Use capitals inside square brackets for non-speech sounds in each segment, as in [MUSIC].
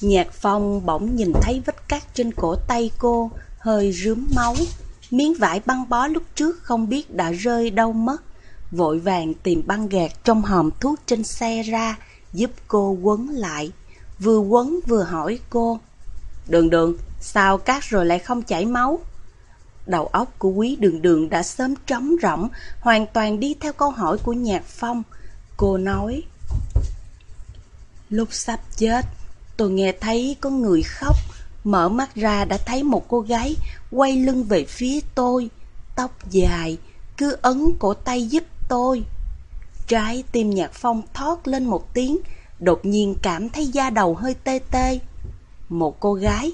Nhạc phong bỗng nhìn thấy vết cắt trên cổ tay cô, hơi rướm máu. Miếng vải băng bó lúc trước không biết đã rơi đâu mất. Vội vàng tìm băng gạt trong hòm thuốc trên xe ra, giúp cô quấn lại. Vừa quấn vừa hỏi cô. Đường đường, sao cắt rồi lại không chảy máu? Đầu óc của quý đường đường đã sớm trống rỗng, hoàn toàn đi theo câu hỏi của nhạc phong. Cô nói, Lúc sắp chết, tôi nghe thấy có người khóc, mở mắt ra đã thấy một cô gái quay lưng về phía tôi, tóc dài, cứ ấn cổ tay giúp tôi. Trái tim nhạc phong thoát lên một tiếng, đột nhiên cảm thấy da đầu hơi tê tê. Một cô gái,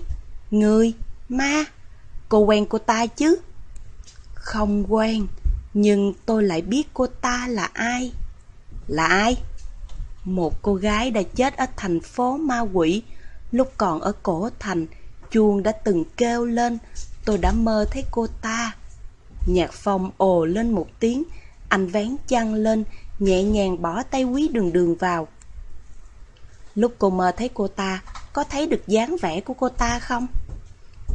người, ma, cô quen cô ta chứ? Không quen, nhưng tôi lại biết cô ta là ai. Là ai? Một cô gái đã chết ở thành phố ma quỷ. Lúc còn ở cổ thành, chuông đã từng kêu lên, tôi đã mơ thấy cô ta. Nhạc phong ồ lên một tiếng, anh vén chăn lên, nhẹ nhàng bỏ tay quý đường đường vào. Lúc cô mơ thấy cô ta, có thấy được dáng vẻ của cô ta không?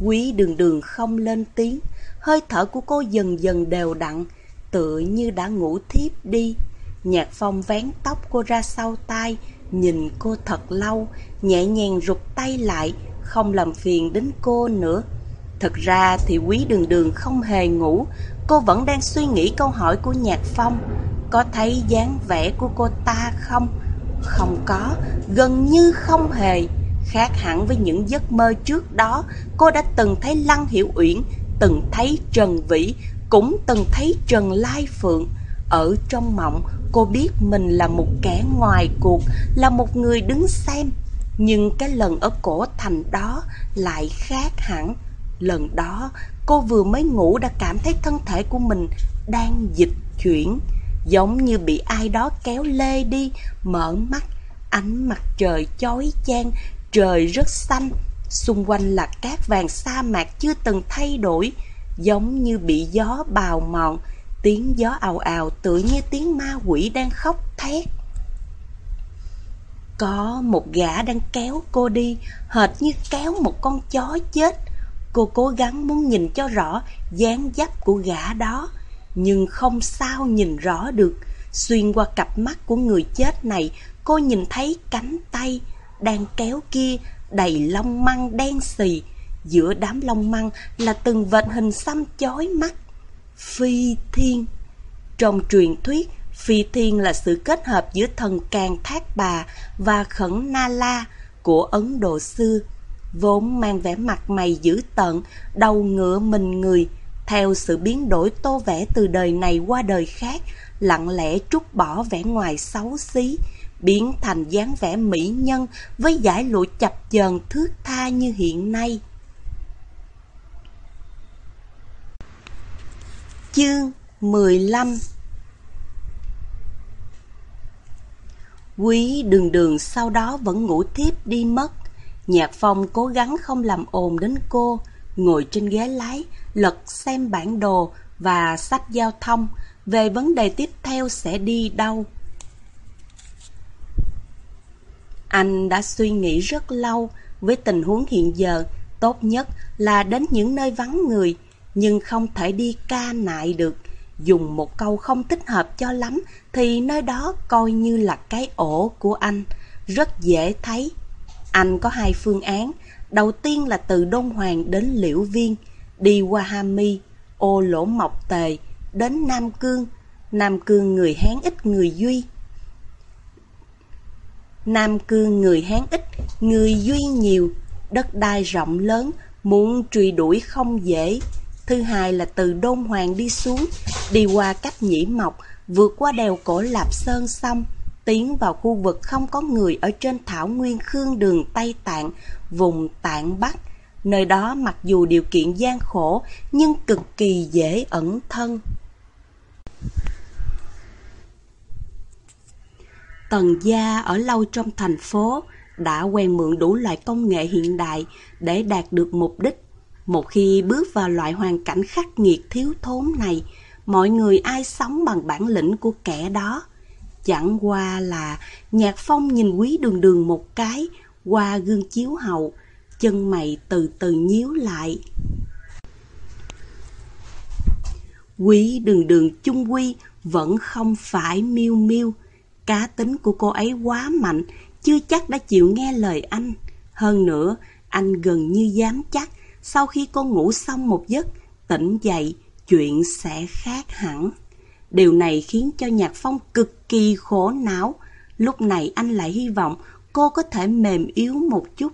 Quý đường đường không lên tiếng, hơi thở của cô dần dần đều đặn, tựa như đã ngủ thiếp đi. Nhạc phong vén tóc cô ra sau tai, nhìn cô thật lâu, nhẹ nhàng rụt tay lại, không làm phiền đến cô nữa. thật ra thì quý đường đường không hề ngủ, cô vẫn đang suy nghĩ câu hỏi của Nhạc Phong. Có thấy dáng vẻ của cô ta không? Không có, gần như không hề. Khác hẳn với những giấc mơ trước đó, cô đã từng thấy Lăng Hiểu Uyển, từng thấy Trần Vĩ, cũng từng thấy Trần Lai Phượng. Ở trong mộng, cô biết mình là một kẻ ngoài cuộc, là một người đứng xem. Nhưng cái lần ở cổ thành đó lại khác hẳn. Lần đó, cô vừa mới ngủ đã cảm thấy thân thể của mình đang dịch chuyển, giống như bị ai đó kéo lê đi, mở mắt, ánh mặt trời chói chang, trời rất xanh, xung quanh là cát vàng sa mạc chưa từng thay đổi, giống như bị gió bào mòn, tiếng gió ào ào tựa như tiếng ma quỷ đang khóc thét. Có một gã đang kéo cô đi, hệt như kéo một con chó chết. Cô cố gắng muốn nhìn cho rõ dáng dấp của gã đó, nhưng không sao nhìn rõ được. Xuyên qua cặp mắt của người chết này, cô nhìn thấy cánh tay đang kéo kia đầy lông măng đen xì. Giữa đám lông măng là từng vệt hình xăm chói mắt. Phi thiên Trong truyền thuyết, Phi thiên là sự kết hợp giữa thần càng thác bà và khẩn na la của Ấn Độ xưa vốn mang vẻ mặt mày dữ tợn, đầu ngựa mình người, theo sự biến đổi tô vẽ từ đời này qua đời khác, lặng lẽ trút bỏ vẻ ngoài xấu xí, biến thành dáng vẻ mỹ nhân với giải lụa chập chờn thước tha như hiện nay. Chương 15 Quý đường đường sau đó vẫn ngủ tiếp đi mất. Nhạc phong cố gắng không làm ồn đến cô, ngồi trên ghế lái, lật xem bản đồ và sách giao thông về vấn đề tiếp theo sẽ đi đâu. Anh đã suy nghĩ rất lâu với tình huống hiện giờ, tốt nhất là đến những nơi vắng người, nhưng không thể đi ca nại được. Dùng một câu không thích hợp cho lắm thì nơi đó coi như là cái ổ của anh, rất dễ thấy anh có hai phương án. Đầu tiên là từ đông Hoàng đến Liễu Viên, đi qua Hami, ô lỗ mọc tề, đến Nam Cương. Nam Cương người Hán ít người Duy. Nam Cương người Hán ít, người Duy nhiều, đất đai rộng lớn, muốn truy đuổi không dễ. Thứ hai là từ Đôn Hoàng đi xuống, đi qua cách Nhĩ Mộc, vượt qua đèo cổ Lạp Sơn xong, tiến vào khu vực không có người ở trên thảo nguyên khương đường Tây Tạng, vùng Tạng Bắc. Nơi đó mặc dù điều kiện gian khổ nhưng cực kỳ dễ ẩn thân. Tần gia ở lâu trong thành phố đã quen mượn đủ loại công nghệ hiện đại để đạt được mục đích. Một khi bước vào loại hoàn cảnh khắc nghiệt thiếu thốn này, mọi người ai sống bằng bản lĩnh của kẻ đó Chẳng qua là nhạc phong nhìn quý đường đường một cái, qua gương chiếu hậu, chân mày từ từ nhíu lại. Quý đường đường chung quy vẫn không phải miêu miêu. Cá tính của cô ấy quá mạnh, chưa chắc đã chịu nghe lời anh. Hơn nữa, anh gần như dám chắc, sau khi cô ngủ xong một giấc, tỉnh dậy, chuyện sẽ khác hẳn. Điều này khiến cho Nhạc Phong cực kỳ khổ não. Lúc này anh lại hy vọng cô có thể mềm yếu một chút.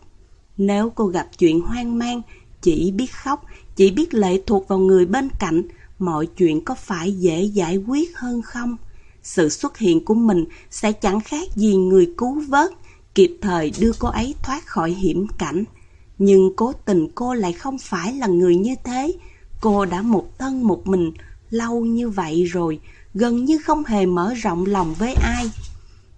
Nếu cô gặp chuyện hoang mang, chỉ biết khóc, chỉ biết lệ thuộc vào người bên cạnh, mọi chuyện có phải dễ giải quyết hơn không? Sự xuất hiện của mình sẽ chẳng khác gì người cứu vớt, kịp thời đưa cô ấy thoát khỏi hiểm cảnh. Nhưng cố tình cô lại không phải là người như thế. Cô đã một thân một mình lâu như vậy rồi, gần như không hề mở rộng lòng với ai.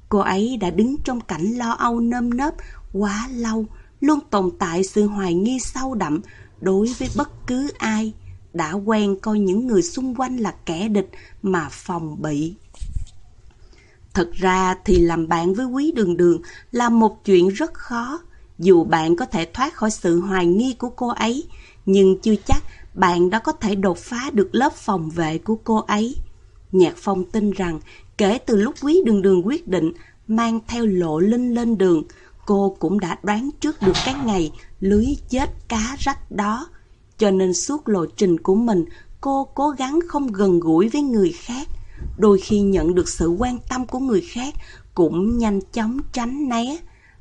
Cô ấy đã đứng trong cảnh lo âu nơm nớp quá lâu, luôn tồn tại sự hoài nghi sâu đậm đối với bất cứ ai đã quen coi những người xung quanh là kẻ địch mà phòng bị. Thật ra thì làm bạn với quý đường đường là một chuyện rất khó. Dù bạn có thể thoát khỏi sự hoài nghi của cô ấy, nhưng chưa chắc bạn đã có thể đột phá được lớp phòng vệ của cô ấy. Nhạc Phong tin rằng kể từ lúc quý đường đường quyết định mang theo lộ linh lên đường, cô cũng đã đoán trước được cái ngày lưới chết cá rách đó. Cho nên suốt lộ trình của mình, cô cố gắng không gần gũi với người khác. Đôi khi nhận được sự quan tâm của người khác cũng nhanh chóng tránh né.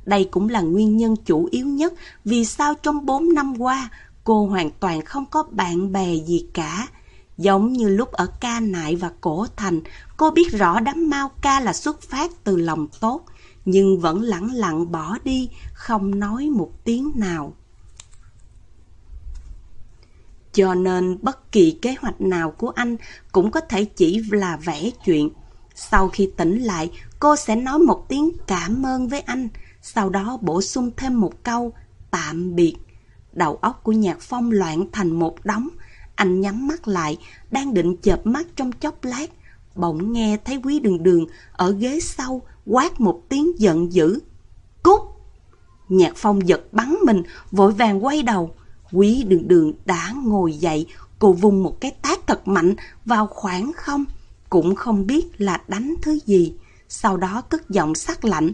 Đây cũng là nguyên nhân chủ yếu nhất vì sao trong 4 năm qua cô hoàn toàn không có bạn bè gì cả. Giống như lúc ở ca nại và cổ thành, cô biết rõ đám mau ca là xuất phát từ lòng tốt, nhưng vẫn lẳng lặng bỏ đi, không nói một tiếng nào. Cho nên bất kỳ kế hoạch nào của anh cũng có thể chỉ là vẽ chuyện. Sau khi tỉnh lại, cô sẽ nói một tiếng cảm ơn với anh, sau đó bổ sung thêm một câu tạm biệt. Đầu óc của Nhạc Phong loạn thành một đống. Anh nhắm mắt lại, đang định chợp mắt trong chốc lát. Bỗng nghe thấy quý đường đường ở ghế sau quát một tiếng giận dữ. Cút! Nhạc Phong giật bắn mình, vội vàng quay đầu. Quý đường đường đã ngồi dậy, cô vung một cái tác thật mạnh vào khoảng không, cũng không biết là đánh thứ gì. Sau đó cất giọng sắc lạnh.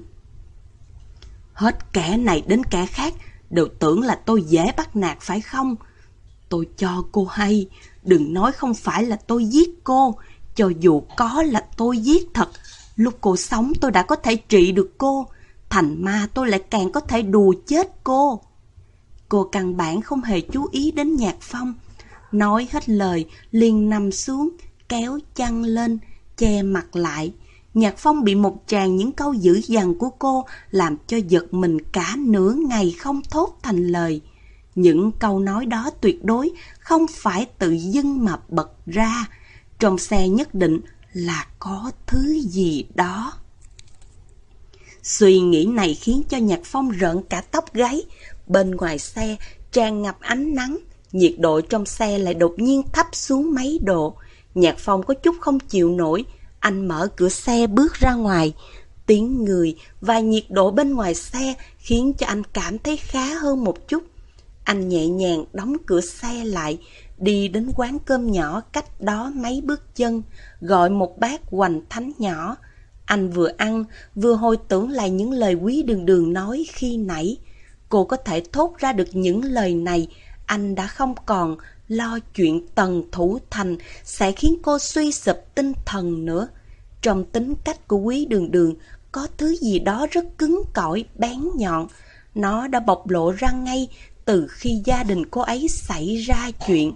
Hết kẻ này đến kẻ khác, đều tưởng là tôi dễ bắt nạt phải không? Tôi cho cô hay, đừng nói không phải là tôi giết cô, cho dù có là tôi giết thật. Lúc cô sống tôi đã có thể trị được cô, thành ma tôi lại càng có thể đùa chết cô. Cô căn bản không hề chú ý đến nhạc phong. Nói hết lời, liền nằm xuống, kéo chăn lên, che mặt lại. Nhạc phong bị một tràng những câu dữ dằn của cô làm cho giật mình cả nửa ngày không thốt thành lời. Những câu nói đó tuyệt đối không phải tự dưng mà bật ra. Trong xe nhất định là có thứ gì đó. Suy nghĩ này khiến cho Nhạc Phong rợn cả tóc gáy, Bên ngoài xe tràn ngập ánh nắng, nhiệt độ trong xe lại đột nhiên thấp xuống mấy độ. Nhạc Phong có chút không chịu nổi, anh mở cửa xe bước ra ngoài. Tiếng người và nhiệt độ bên ngoài xe khiến cho anh cảm thấy khá hơn một chút. Anh nhẹ nhàng đóng cửa xe lại, đi đến quán cơm nhỏ cách đó mấy bước chân, gọi một bát hoành thánh nhỏ. Anh vừa ăn, vừa hồi tưởng lại những lời quý đường đường nói khi nãy. Cô có thể thốt ra được những lời này, anh đã không còn lo chuyện tần thủ thành sẽ khiến cô suy sụp tinh thần nữa. Trong tính cách của quý đường đường có thứ gì đó rất cứng cỏi, bén nhọn. Nó đã bộc lộ ra ngay từ khi gia đình cô ấy xảy ra chuyện.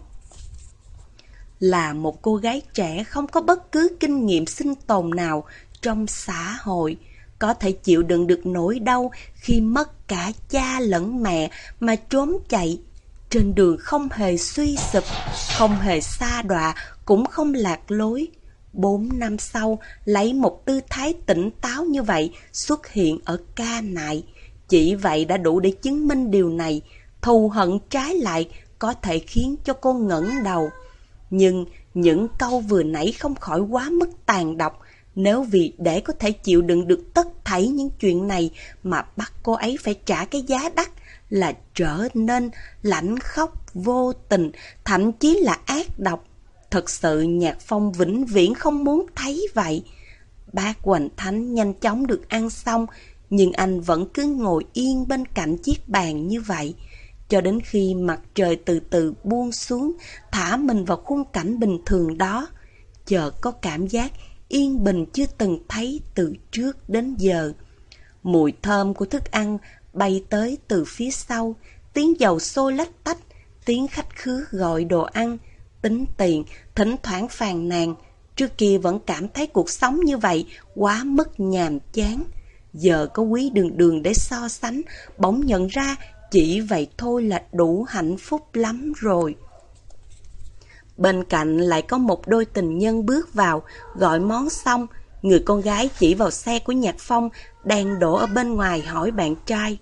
Là một cô gái trẻ không có bất cứ kinh nghiệm sinh tồn nào trong xã hội, có thể chịu đựng được nỗi đau khi mất cả cha lẫn mẹ mà trốn chạy. Trên đường không hề suy sụp, không hề xa đọa, cũng không lạc lối. Bốn năm sau, lấy một tư thái tỉnh táo như vậy xuất hiện ở ca nại. Chỉ vậy đã đủ để chứng minh điều này. Thù hận trái lại có thể khiến cho cô ngẩng đầu. Nhưng những câu vừa nãy không khỏi quá mức tàn độc, Nếu vì để có thể chịu đựng được tất thảy những chuyện này mà bắt cô ấy phải trả cái giá đắt là trở nên lạnh khóc, vô tình, thậm chí là ác độc. Thật sự Nhạc Phong vĩnh viễn không muốn thấy vậy. Bác Hoành Thánh nhanh chóng được ăn xong, nhưng anh vẫn cứ ngồi yên bên cạnh chiếc bàn như vậy, cho đến khi mặt trời từ từ buông xuống, thả mình vào khung cảnh bình thường đó. Chợt có cảm giác yên bình chưa từng thấy từ trước đến giờ. Mùi thơm của thức ăn bay tới từ phía sau, tiếng dầu xô lách tách, tiếng khách khứa gọi đồ ăn, tính tiền, thỉnh thoảng phàn nàn. Trước kia vẫn cảm thấy cuộc sống như vậy quá mất nhàm chán. Giờ có quý đường đường để so sánh, bỗng nhận ra chỉ vậy thôi là đủ hạnh phúc lắm rồi. Bên cạnh lại có một đôi tình nhân bước vào, gọi món xong, người con gái chỉ vào xe của Nhạc Phong đang đổ ở bên ngoài hỏi bạn trai.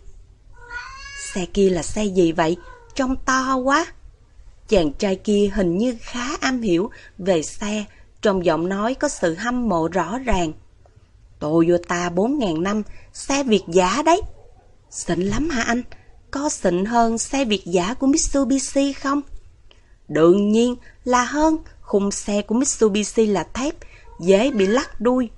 Xe kia là xe gì vậy? Trông to quá. Chàng trai kia hình như khá am hiểu về xe, trong giọng nói có sự hâm mộ rõ ràng. Toyota 4.000 năm, xe Việt giả đấy. Xịn lắm hả anh? Có xịn hơn xe Việt giả của Mitsubishi không? Đương nhiên là hơn, khung xe của Mitsubishi là thép, dễ bị lắc đuôi.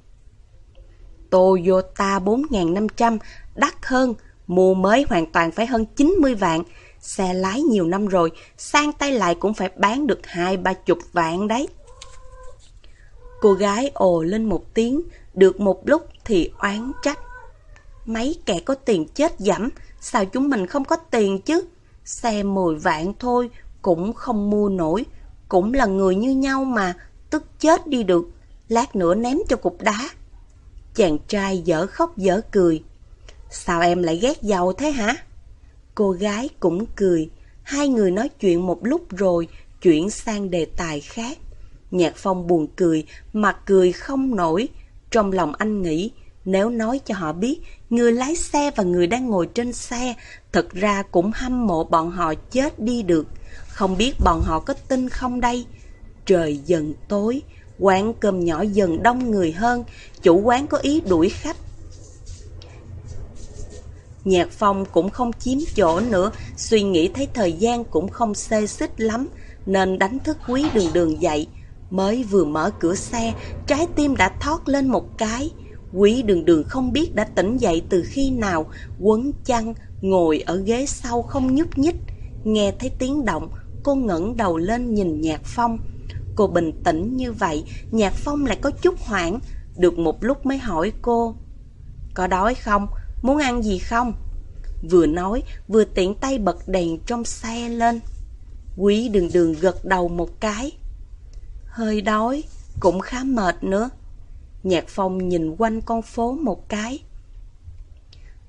Toyota 4500 đắt hơn, mua mới hoàn toàn phải hơn 90 vạn. Xe lái nhiều năm rồi, sang tay lại cũng phải bán được hai ba chục vạn đấy. Cô gái ồ lên một tiếng, được một lúc thì oán trách. Mấy kẻ có tiền chết dẫm, sao chúng mình không có tiền chứ? Xe 10 vạn thôi, cũng không mua nổi, cũng là người như nhau mà, tức chết đi được, lát nữa ném cho cục đá. Chàng trai dở khóc dở cười. Sao em lại ghét giàu thế hả? Cô gái cũng cười, hai người nói chuyện một lúc rồi, chuyển sang đề tài khác. Nhạc phong buồn cười, mặt cười không nổi. Trong lòng anh nghĩ, nếu nói cho họ biết, người lái xe và người đang ngồi trên xe, thật ra cũng hâm mộ bọn họ chết đi được. Không biết bọn họ có tin không đây? Trời dần tối, quán cơm nhỏ dần đông người hơn, chủ quán có ý đuổi khách. Nhạc phong cũng không chiếm chỗ nữa, suy nghĩ thấy thời gian cũng không xê xích lắm, nên đánh thức quý đường đường dậy. Mới vừa mở cửa xe, trái tim đã thoát lên một cái. Quý đường đường không biết đã tỉnh dậy từ khi nào, quấn chăn, ngồi ở ghế sau không nhúc nhích. Nghe thấy tiếng động, cô ngẩng đầu lên nhìn Nhạc Phong. Cô bình tĩnh như vậy, Nhạc Phong lại có chút hoảng, được một lúc mới hỏi cô. Có đói không? Muốn ăn gì không? Vừa nói, vừa tiện tay bật đèn trong xe lên. Quý đường đường gật đầu một cái. Hơi đói, cũng khá mệt nữa. Nhạc Phong nhìn quanh con phố một cái.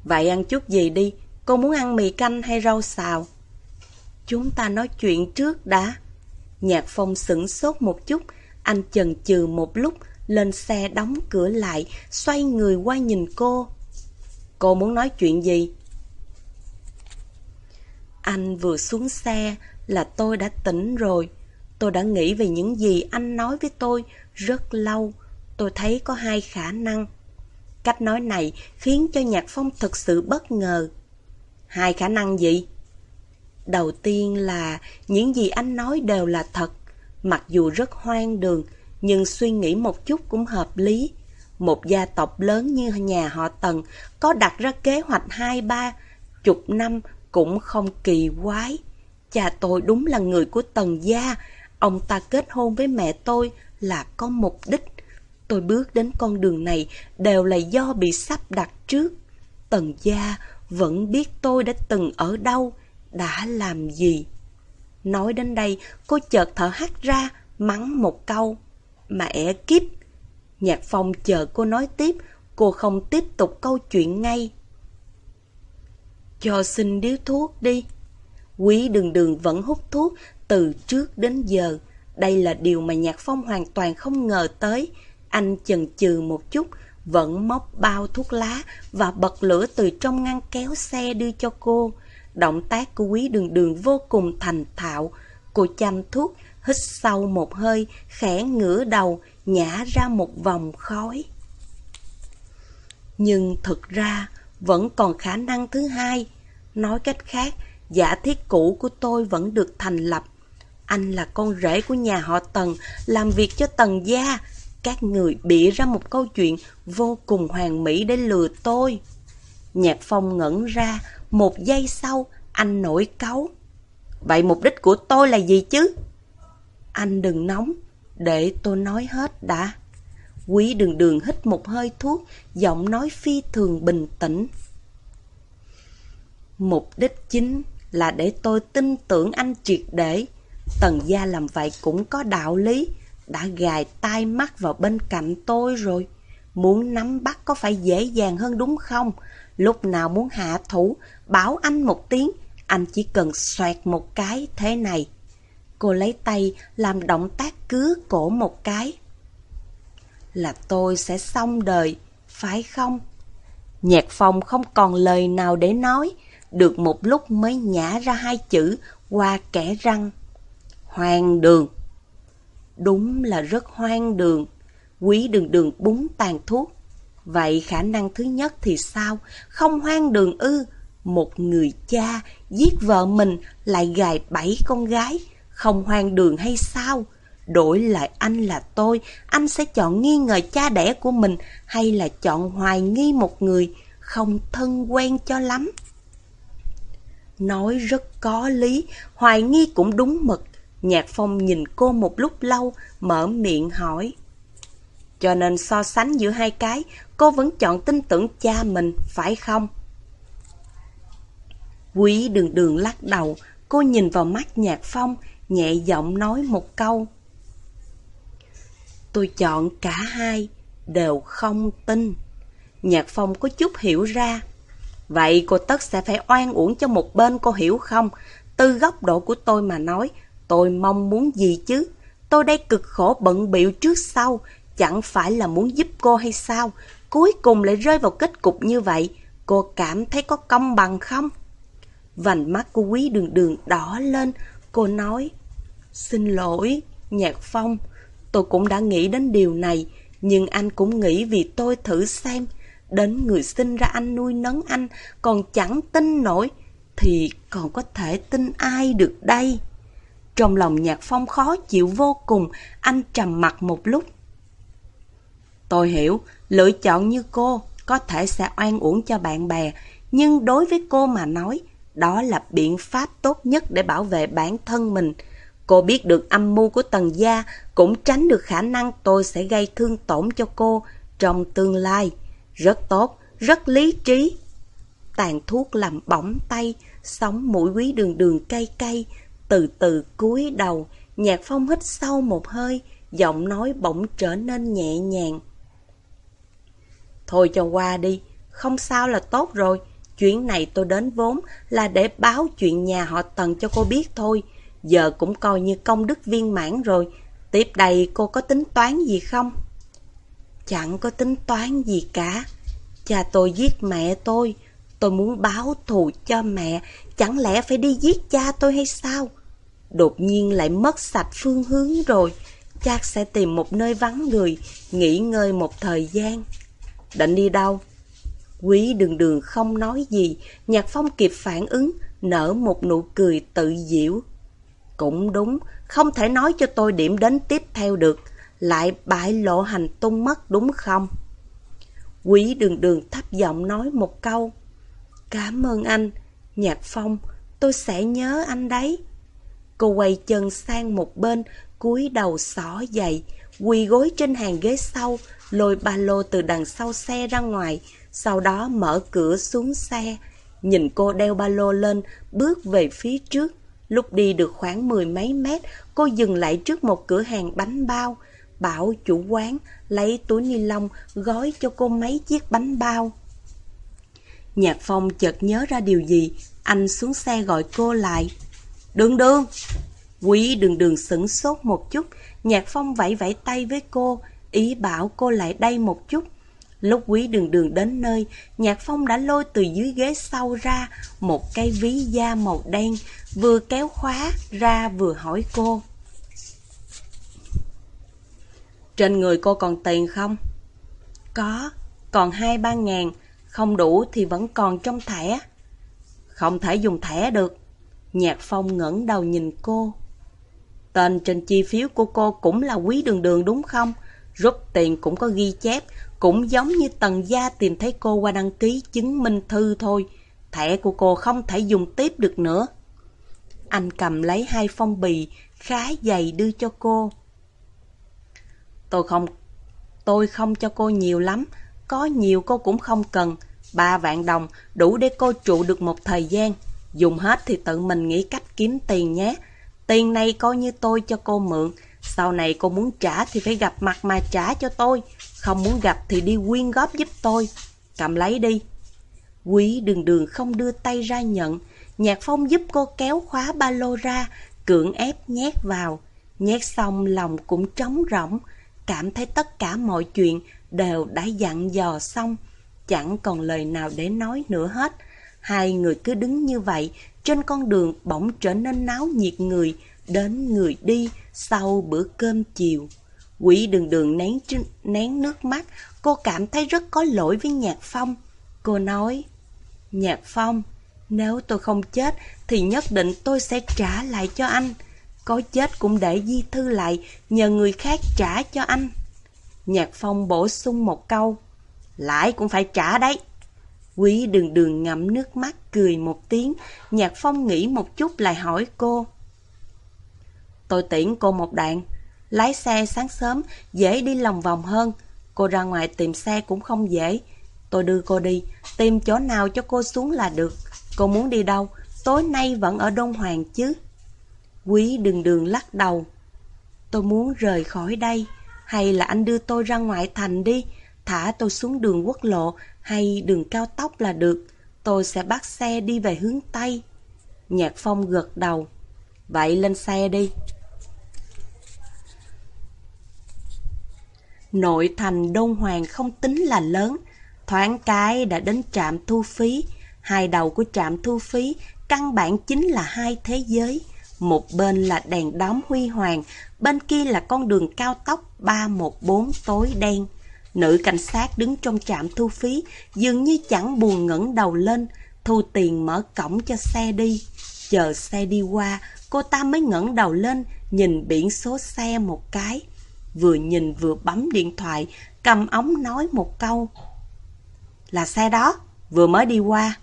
Vậy ăn chút gì đi, cô muốn ăn mì canh hay rau xào? Chúng ta nói chuyện trước đã. Nhạc Phong sửng sốt một chút, anh chần chừ một lúc, lên xe đóng cửa lại, xoay người qua nhìn cô. Cô muốn nói chuyện gì? Anh vừa xuống xe là tôi đã tỉnh rồi. Tôi đã nghĩ về những gì anh nói với tôi rất lâu. Tôi thấy có hai khả năng. Cách nói này khiến cho Nhạc Phong thực sự bất ngờ. Hai khả năng gì? Đầu tiên là những gì anh nói đều là thật, mặc dù rất hoang đường, nhưng suy nghĩ một chút cũng hợp lý. Một gia tộc lớn như nhà họ Tần có đặt ra kế hoạch hai ba chục năm cũng không kỳ quái. Cha tôi đúng là người của Tần gia, ông ta kết hôn với mẹ tôi là có mục đích. Tôi bước đến con đường này đều là do bị sắp đặt trước. Tần gia vẫn biết tôi đã từng ở đâu, đã làm gì. Nói đến đây, cô chợt thở hắt ra, mắng một câu. Mẹ kiếp! Nhạc phong chờ cô nói tiếp, cô không tiếp tục câu chuyện ngay. Cho xin điếu thuốc đi. Quý đường đường vẫn hút thuốc từ trước đến giờ. Đây là điều mà Nhạc Phong hoàn toàn không ngờ tới. Anh chần chừ một chút, vẫn móc bao thuốc lá và bật lửa từ trong ngăn kéo xe đưa cho cô. Động tác của quý đường đường vô cùng thành thạo. Cô chăm thuốc, hít sâu một hơi, khẽ ngửa đầu, nhả ra một vòng khói. Nhưng thực ra, vẫn còn khả năng thứ hai. Nói cách khác, giả thiết cũ của tôi vẫn được thành lập. Anh là con rể của nhà họ Tần, làm việc cho Tần gia. Các người bịa ra một câu chuyện vô cùng hoàn mỹ để lừa tôi. Nhạc Phong ngẩn ra, một giây sau, anh nổi cáu. Vậy mục đích của tôi là gì chứ? Anh đừng nóng, để tôi nói hết đã. Quý đường đường hít một hơi thuốc, giọng nói phi thường bình tĩnh. Mục đích chính là để tôi tin tưởng anh triệt để. Tần gia làm vậy cũng có đạo lý, đã gài tai mắt vào bên cạnh tôi rồi. Muốn nắm bắt có phải dễ dàng hơn đúng không? Lúc nào muốn hạ thủ, báo anh một tiếng, anh chỉ cần xoẹt một cái thế này. Cô lấy tay làm động tác cứa cổ một cái. Là tôi sẽ xong đời, phải không? Nhạc phong không còn lời nào để nói, được một lúc mới nhả ra hai chữ qua kẻ răng. Hoang đường. Đúng là rất hoang đường. Quý đường đường búng tàn thuốc. Vậy khả năng thứ nhất thì sao? Không hoang đường ư? Một người cha giết vợ mình lại gài bảy con gái. Không hoang đường hay sao? Đổi lại anh là tôi, anh sẽ chọn nghi ngờ cha đẻ của mình hay là chọn hoài nghi một người không thân quen cho lắm? Nói rất có lý, hoài nghi cũng đúng mực. Nhạc Phong nhìn cô một lúc lâu, mở miệng hỏi. Cho nên so sánh giữa hai cái, cô vẫn chọn tin tưởng cha mình, phải không? Quý đường đường lắc đầu, cô nhìn vào mắt Nhạc Phong, nhẹ giọng nói một câu. Tôi chọn cả hai, đều không tin. Nhạc Phong có chút hiểu ra. Vậy cô tất sẽ phải oan uổng cho một bên cô hiểu không? Từ góc độ của tôi mà nói, tôi mong muốn gì chứ? Tôi đây cực khổ bận biệu trước sau, chẳng phải là muốn giúp cô hay sao? Cuối cùng lại rơi vào kết cục như vậy, cô cảm thấy có công bằng không? Vành mắt của quý đường đường đỏ lên, cô nói, Xin lỗi, Nhạc Phong, tôi cũng đã nghĩ đến điều này, nhưng anh cũng nghĩ vì tôi thử xem, đến người sinh ra anh nuôi nấng anh còn chẳng tin nổi, thì còn có thể tin ai được đây? Trong lòng Nhạc Phong khó chịu vô cùng, anh trầm mặt một lúc. Tôi hiểu, lựa chọn như cô có thể sẽ oan uổng cho bạn bè, nhưng đối với cô mà nói, đó là biện pháp tốt nhất để bảo vệ bản thân mình. Cô biết được âm mưu của tần gia, cũng tránh được khả năng tôi sẽ gây thương tổn cho cô trong tương lai. Rất tốt, rất lý trí. Tàn thuốc làm bỏng tay, sóng mũi quý đường đường cay cay, từ từ cúi đầu, nhạc phong hít sâu một hơi, giọng nói bỗng trở nên nhẹ nhàng. Thôi cho qua đi, không sao là tốt rồi. Chuyện này tôi đến vốn là để báo chuyện nhà họ Tần cho cô biết thôi. Giờ cũng coi như công đức viên mãn rồi. Tiếp đây cô có tính toán gì không? Chẳng có tính toán gì cả. Cha tôi giết mẹ tôi. Tôi muốn báo thù cho mẹ. Chẳng lẽ phải đi giết cha tôi hay sao? Đột nhiên lại mất sạch phương hướng rồi. Chắc sẽ tìm một nơi vắng người, nghỉ ngơi một thời gian. Định đi đâu? Quý đường đường không nói gì, Nhạc Phong kịp phản ứng, nở một nụ cười tự diễu. Cũng đúng, không thể nói cho tôi điểm đến tiếp theo được, lại bại lộ hành tung mất đúng không? Quý đường đường thấp giọng nói một câu. Cảm ơn anh, Nhạc Phong, tôi sẽ nhớ anh đấy. Cô quay chân sang một bên, cúi đầu xỏ giày, quỳ gối trên hàng ghế sau, lôi ba lô từ đằng sau xe ra ngoài, sau đó mở cửa xuống xe. Nhìn cô đeo ba lô lên, bước về phía trước. Lúc đi được khoảng mười mấy mét, cô dừng lại trước một cửa hàng bánh bao. Bảo chủ quán lấy túi ni lông gói cho cô mấy chiếc bánh bao. Nhạc Phong chợt nhớ ra điều gì, anh xuống xe gọi cô lại. Đường đường! Quý đường đường sửng sốt một chút, Nhạc Phong vẫy vẫy tay với cô, ý bảo cô lại đây một chút. Lúc quý đường đường đến nơi, Nhạc Phong đã lôi từ dưới ghế sau ra một cây ví da màu đen, vừa kéo khóa ra vừa hỏi cô. Trên người cô còn tiền không? Có, còn hai ba ngàn, không đủ thì vẫn còn trong thẻ. Không thể dùng thẻ được. Nhạc Phong ngẩng đầu nhìn cô. Tên trên chi phiếu của cô cũng là quý đường đường đúng không? Rút tiền cũng có ghi chép, cũng giống như tần gia tìm thấy cô qua đăng ký chứng minh thư thôi. Thẻ của cô không thể dùng tiếp được nữa. Anh cầm lấy hai phong bì khá dày đưa cho cô. Tôi không tôi không cho cô nhiều lắm, có nhiều cô cũng không cần. Ba vạn đồng đủ để cô trụ được một thời gian. Dùng hết thì tự mình nghĩ cách kiếm tiền nhé. Tiền này coi như tôi cho cô mượn. Sau này cô muốn trả thì phải gặp mặt mà trả cho tôi. Không muốn gặp thì đi quyên góp giúp tôi. Cầm lấy đi. Quý đường đường không đưa tay ra nhận. Nhạc phong giúp cô kéo khóa ba lô ra, cưỡng ép nhét vào. Nhét xong lòng cũng trống rỗng, cảm thấy tất cả mọi chuyện đều đã dặn dò xong. Chẳng còn lời nào để nói nữa hết. Hai người cứ đứng như vậy, trên con đường bỗng trở nên náo nhiệt người, đến người đi sau bữa cơm chiều. Quỷ đường đường nén, nén nước mắt, cô cảm thấy rất có lỗi với Nhạc Phong. Cô nói, Nhạc Phong, nếu tôi không chết thì nhất định tôi sẽ trả lại cho anh. Có chết cũng để di thư lại, nhờ người khác trả cho anh. Nhạc Phong bổ sung một câu, lại cũng phải trả đấy. Quý đường đường ngậm nước mắt cười một tiếng, Nhạc Phong nghĩ một chút lại hỏi cô. Tôi tiễn cô một đoạn, lái xe sáng sớm dễ đi lòng vòng hơn, cô ra ngoài tìm xe cũng không dễ. Tôi đưa cô đi, tìm chỗ nào cho cô xuống là được. Cô muốn đi đâu? Tối nay vẫn ở Đông Hoàng chứ? Quý đường đường lắc đầu. Tôi muốn rời khỏi đây. Hay là anh đưa tôi ra ngoại thành đi? Thả tôi xuống đường quốc lộ hay đường cao tốc là được. Tôi sẽ bắt xe đi về hướng Tây. Nhạc Phong gật đầu. Vậy lên xe đi. Nội thành Đông Hoàng không tính là lớn. Thoáng cái đã đến trạm thu phí. Hai đầu của trạm thu phí căn bản chính là hai thế giới. Một bên là đèn đóm huy hoàng, bên kia là con đường cao tốc 314 tối đen. Nữ cảnh sát đứng trong trạm thu phí, dường như chẳng buồn ngẩng đầu lên, thu tiền mở cổng cho xe đi. Chờ xe đi qua, cô ta mới ngẩng đầu lên, nhìn biển số xe một cái. Vừa nhìn vừa bấm điện thoại, cầm ống nói một câu. Là xe đó, vừa mới đi qua.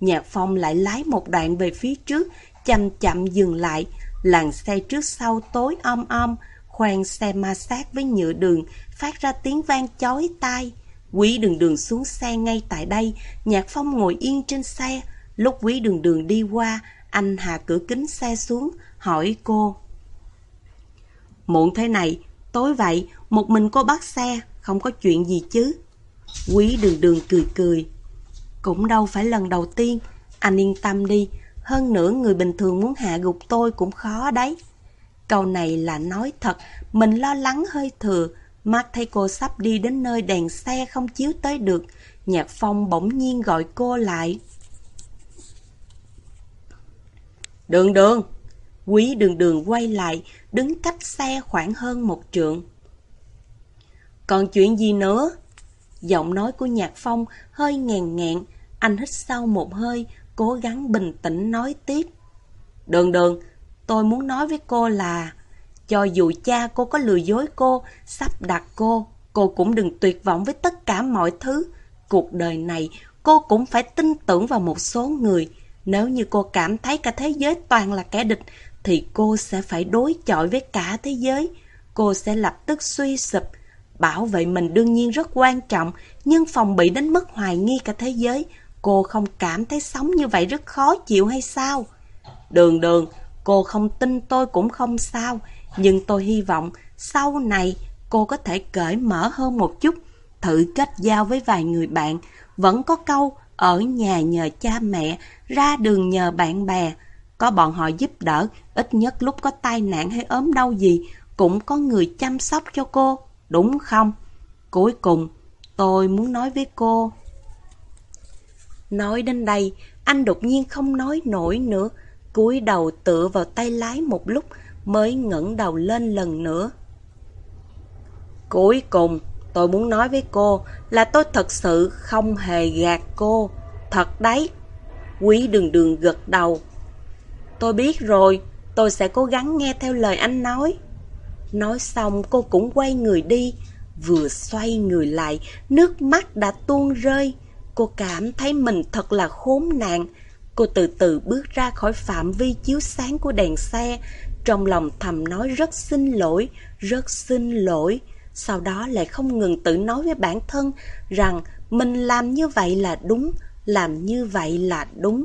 Nhạc Phong lại lái một đoạn về phía trước, chậm chậm dừng lại, làn xe trước sau tối om om, khoan xe ma sát với nhựa đường, phát ra tiếng vang chói tai. Quý đường đường xuống xe ngay tại đây, Nhạc Phong ngồi yên trên xe. Lúc quý đường đường đi qua, anh hạ cửa kính xe xuống, hỏi cô. Muộn thế này, tối vậy, một mình cô bắt xe, không có chuyện gì chứ? Quý đường đường cười cười. Cũng đâu phải lần đầu tiên, anh yên tâm đi, hơn nữa người bình thường muốn hạ gục tôi cũng khó đấy. Câu này là nói thật, mình lo lắng hơi thừa, mắt thấy cô sắp đi đến nơi đèn xe không chiếu tới được, Nhạc Phong bỗng nhiên gọi cô lại. Đường đường! Quý đường đường quay lại, đứng cách xe khoảng hơn một trượng. Còn chuyện gì nữa? Giọng nói của Nhạc Phong hơi ngàn ngẹn, anh hít sâu một hơi, cố gắng bình tĩnh nói tiếp. Đường đường, tôi muốn nói với cô là, cho dù cha cô có lừa dối cô, sắp đặt cô, cô cũng đừng tuyệt vọng với tất cả mọi thứ. Cuộc đời này, cô cũng phải tin tưởng vào một số người. Nếu như cô cảm thấy cả thế giới toàn là kẻ địch, thì cô sẽ phải đối chọi với cả thế giới. Cô sẽ lập tức suy sụp. Bảo vệ mình đương nhiên rất quan trọng, nhưng phòng bị đến mức hoài nghi cả thế giới, Cô không cảm thấy sống như vậy rất khó chịu hay sao? Đường đường, cô không tin tôi cũng không sao, nhưng tôi hy vọng sau này cô có thể cởi mở hơn một chút, thử kết giao với vài người bạn. Vẫn có câu, ở nhà nhờ cha mẹ, ra đường nhờ bạn bè. Có bọn họ giúp đỡ, ít nhất lúc có tai nạn hay ốm đau gì, cũng có người chăm sóc cho cô, đúng không? Cuối cùng, tôi muốn nói với cô... Nói đến đây, anh đột nhiên không nói nổi nữa, cúi đầu tựa vào tay lái một lúc mới ngẩng đầu lên lần nữa. Cuối cùng, tôi muốn nói với cô là tôi thật sự không hề gạt cô. Thật đấy. Quý đường đường gật đầu. Tôi biết rồi, tôi sẽ cố gắng nghe theo lời anh nói. Nói xong cô cũng quay người đi, vừa xoay người lại, nước mắt đã tuôn rơi. Cô cảm thấy mình thật là khốn nạn. Cô từ từ bước ra khỏi phạm vi chiếu sáng của đèn xe, trong lòng thầm nói rất xin lỗi, rất xin lỗi. Sau đó lại không ngừng tự nói với bản thân rằng mình làm như vậy là đúng, làm như vậy là đúng.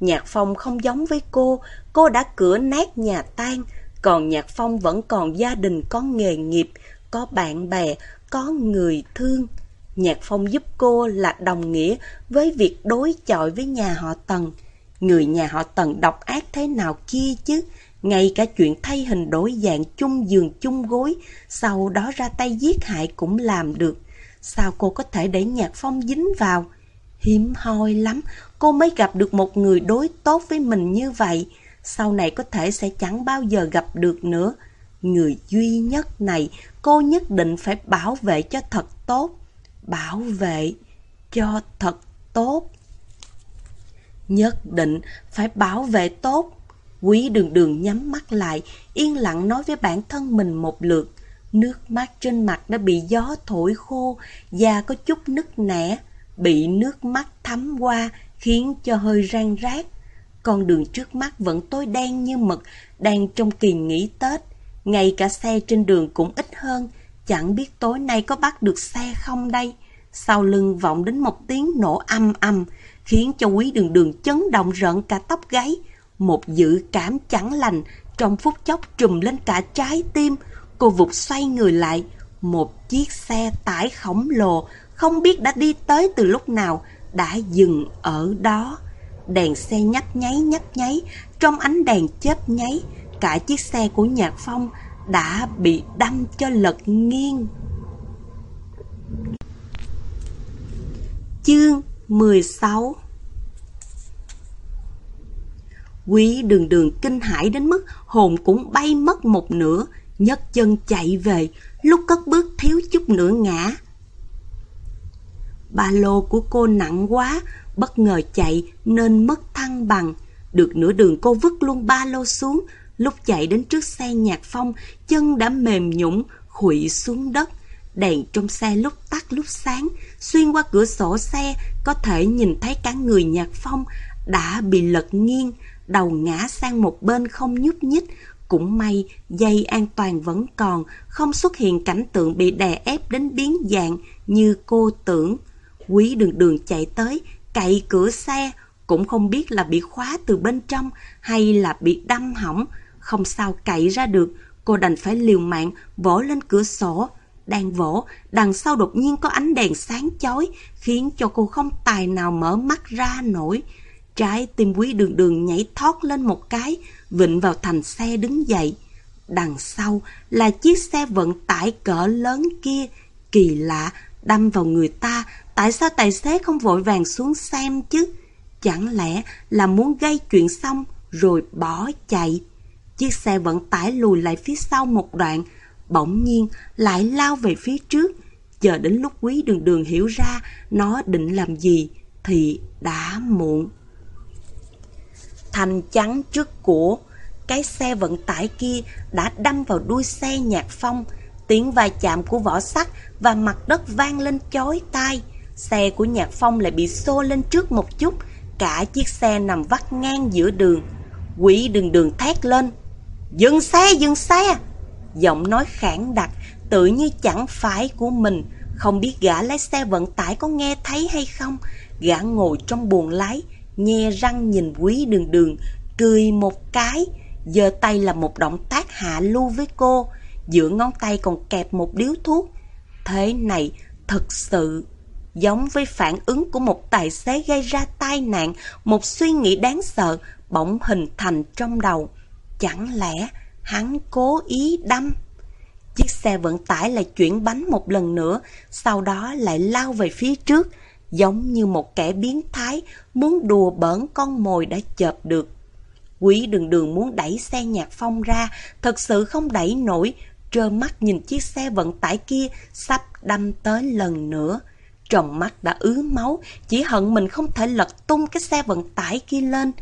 Nhạc Phong không giống với cô, cô đã cửa nát nhà tan, còn Nhạc Phong vẫn còn gia đình có nghề nghiệp, có bạn bè, có người thương. Nhạc Phong giúp cô là đồng nghĩa với việc đối chọi với nhà họ Tần. Người nhà họ Tần độc ác thế nào kia chứ? Ngay cả chuyện thay hình đổi dạng chung giường chung gối, sau đó ra tay giết hại cũng làm được. Sao cô có thể để Nhạc Phong dính vào? Hiếm hoi lắm, cô mới gặp được một người đối tốt với mình như vậy. Sau này có thể sẽ chẳng bao giờ gặp được nữa. Người duy nhất này cô nhất định phải bảo vệ cho thật tốt. Bảo vệ cho thật tốt. Nhất định phải bảo vệ tốt. Quý đường đường nhắm mắt lại, yên lặng nói với bản thân mình một lượt. Nước mắt trên mặt đã bị gió thổi khô, da có chút nứt nẻ, bị nước mắt thấm qua khiến cho hơi rang rác, Con đường trước mắt vẫn tối đen như mực, đang trong kỳ nghỉ Tết. Ngay cả xe trên đường cũng ít hơn, chẳng biết tối nay có bắt được xe không đây. Sau lưng vọng đến một tiếng nổ âm âm, khiến cho quý đường đường chấn động rợn cả tóc gáy. Một dự cảm chẳng lành, trong phút chốc trùm lên cả trái tim. Cô vụt xoay người lại, một chiếc xe tải khổng lồ, không biết đã đi tới từ lúc nào, đã dừng ở đó. Đèn xe nhấp nháy nhấp nháy, trong ánh đèn chớp nháy, cả chiếc xe của Nhạc Phong đã bị đâm cho lật nghiêng. Chương 16 Quý đường đường kinh hãi đến mức hồn cũng bay mất một nửa, nhấc chân chạy về, lúc cất bước thiếu chút nữa ngã. Ba lô của cô nặng quá, bất ngờ chạy nên mất thăng bằng. Được nửa đường cô vứt luôn ba lô xuống, lúc chạy đến trước xe nhạc phong, chân đã mềm nhũng, khụy xuống đất. Đèn trong xe lúc tắt lúc sáng, xuyên qua cửa sổ xe, có thể nhìn thấy cả người nhạc phong đã bị lật nghiêng, đầu ngã sang một bên không nhúc nhích. Cũng may, dây an toàn vẫn còn, không xuất hiện cảnh tượng bị đè ép đến biến dạng như cô tưởng. Quý đường đường chạy tới, cậy cửa xe, cũng không biết là bị khóa từ bên trong hay là bị đâm hỏng. Không sao cậy ra được, cô đành phải liều mạng vỗ lên cửa sổ. Đang vỗ, đằng sau đột nhiên có ánh đèn sáng chói, khiến cho cô không tài nào mở mắt ra nổi. Trái tim quý đường đường nhảy thoát lên một cái, vịnh vào thành xe đứng dậy. Đằng sau là chiếc xe vận tải cỡ lớn kia, kỳ lạ, đâm vào người ta, tại sao tài xế không vội vàng xuống xem chứ? Chẳng lẽ là muốn gây chuyện xong rồi bỏ chạy? Chiếc xe vận tải lùi lại phía sau một đoạn, bỗng nhiên lại lao về phía trước. Chờ đến lúc quý đường đường hiểu ra nó định làm gì thì đã muộn. Thành trắng trước của cái xe vận tải kia đã đâm vào đuôi xe nhạc phong, tiếng va chạm của vỏ sắt và mặt đất vang lên chói tai. Xe của nhạc phong lại bị xô lên trước một chút, cả chiếc xe nằm vắt ngang giữa đường. Quỷ đường đường thét lên, dừng xe, dừng xe! Giọng nói khản đặc, tự như chẳng phải của mình, không biết gã lái xe vận tải có nghe thấy hay không. Gã ngồi trong buồng lái, nhe răng nhìn quý đường đường, cười một cái, giơ tay là một động tác hạ lưu với cô, giữa ngón tay còn kẹp một điếu thuốc. Thế này thật sự giống với phản ứng của một tài xế gây ra tai nạn, một suy nghĩ đáng sợ bỗng hình thành trong đầu. Chẳng lẽ hắn cố ý đâm? Chiếc xe vận tải lại chuyển bánh một lần nữa, sau đó lại lao về phía trước, giống như một kẻ biến thái muốn đùa bỡn con mồi đã chợp được. Quý đường đường muốn đẩy xe nhạc phong ra, thật sự không đẩy nổi, trơ mắt nhìn chiếc xe vận tải kia sắp đâm tới lần nữa. Trong mắt đã ứ máu, chỉ hận mình không thể lật tung cái xe vận tải kia lên.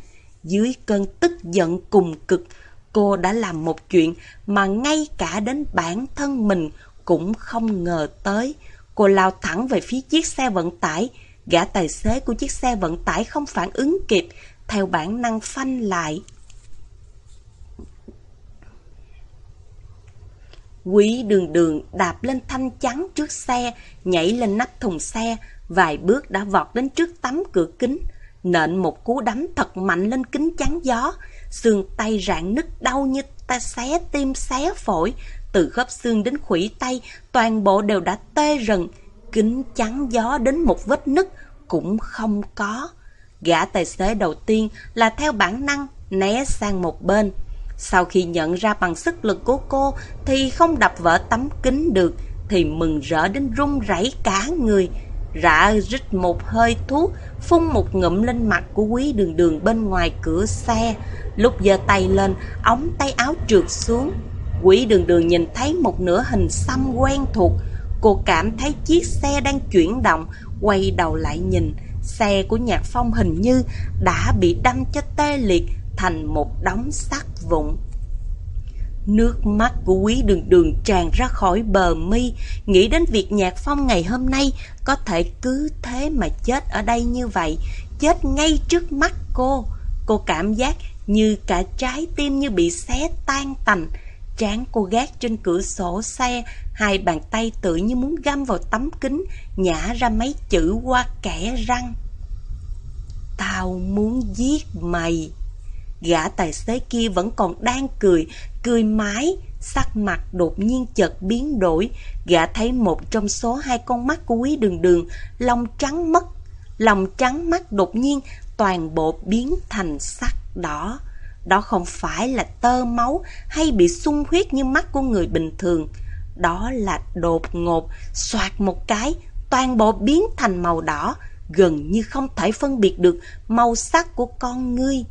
Dưới cơn tức giận cùng cực, cô đã làm một chuyện mà ngay cả đến bản thân mình cũng không ngờ tới. Cô lao thẳng về phía chiếc xe vận tải. Gã tài xế của chiếc xe vận tải không phản ứng kịp, theo bản năng phanh lại. Quý đường đường đạp lên thanh chắn trước xe, nhảy lên nắp thùng xe, vài bước đã vọt đến trước tấm cửa kính, nện một cú đấm thật mạnh lên kính chắn gió, xương tay rạn nứt đau như ta xé tim xé phổi, từ khớp xương đến khuỷu tay, toàn bộ đều đã tê rần, kính chắn gió đến một vết nứt cũng không có. Gã tài xế đầu tiên là theo bản năng né sang một bên. Sau khi nhận ra bằng sức lực của cô thì không đập vỡ tấm kính được, thì mừng rỡ đến run rẩy cả người. Rã rít một hơi thuốc, phun một ngụm lên mặt của quý đường đường bên ngoài cửa xe. Lúc giơ tay lên, ống tay áo trượt xuống. Quý đường đường nhìn thấy một nửa hình xăm quen thuộc. Cô cảm thấy chiếc xe đang chuyển động, quay đầu lại nhìn. Xe của Nhạc Phong hình như đã bị đâm cho tê liệt, thành một đống sắt vụng. Nước mắt của quý đường đường tràn ra khỏi bờ mi, nghĩ đến việc nhạc phong ngày hôm nay có thể cứ thế mà chết ở đây như vậy, chết ngay trước mắt cô. Cô cảm giác như cả trái tim như bị xé tan tành. Trán cô gác trên cửa sổ xe, hai bàn tay tự như muốn găm vào tấm kính, nhả ra mấy chữ qua kẻ răng. Tao muốn giết mày. Gã tài xế kia vẫn còn đang cười, cười mãi, sắc mặt đột nhiên chợt biến đổi. Gã thấy một trong số hai con mắt của quý đường đường, lòng trắng mất. Lòng trắng mắt đột nhiên toàn bộ biến thành sắc đỏ. Đó không phải là tơ máu hay bị sung huyết như mắt của người bình thường. Đó là đột ngột, soạt một cái, toàn bộ biến thành màu đỏ, gần như không thể phân biệt được màu sắc của con ngươi.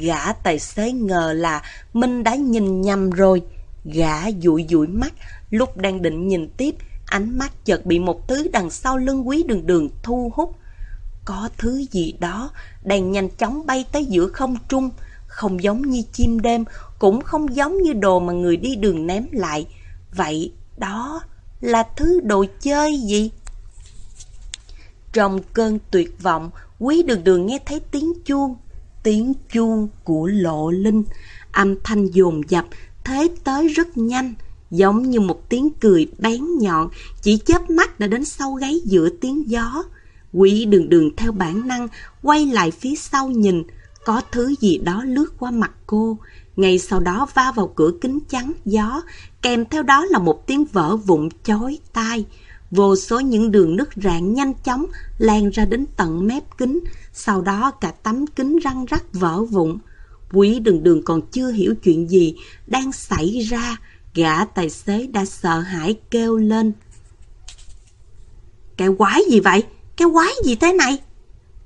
Gã tài xế ngờ là mình đã nhìn nhầm rồi. Gã dụi dụi mắt, lúc đang định nhìn tiếp, ánh mắt chợt bị một thứ đằng sau lưng quý đường đường thu hút. Có thứ gì đó đang nhanh chóng bay tới giữa không trung, không giống như chim đêm, cũng không giống như đồ mà người đi đường ném lại. Vậy đó là thứ đồ chơi gì? Trong cơn tuyệt vọng, quý đường đường nghe thấy tiếng chuông tiếng chuông của lộ linh, âm thanh dồn dập, thế tới rất nhanh, giống như một tiếng cười bén nhọn, chỉ chớp mắt đã đến sau gáy giữa tiếng gió. Quỷ đường đường theo bản năng, quay lại phía sau nhìn, có thứ gì đó lướt qua mặt cô, ngay sau đó va vào cửa kính chắn gió, kèm theo đó là một tiếng vỡ vụn chói tai. Vô số những đường nứt rạn nhanh chóng lan ra đến tận mép kính, sau đó cả tấm kính răng rắc vỡ vụn. Quý đường đường còn chưa hiểu chuyện gì đang xảy ra, gã tài xế đã sợ hãi kêu lên. Cái quái gì vậy? Cái quái gì thế này?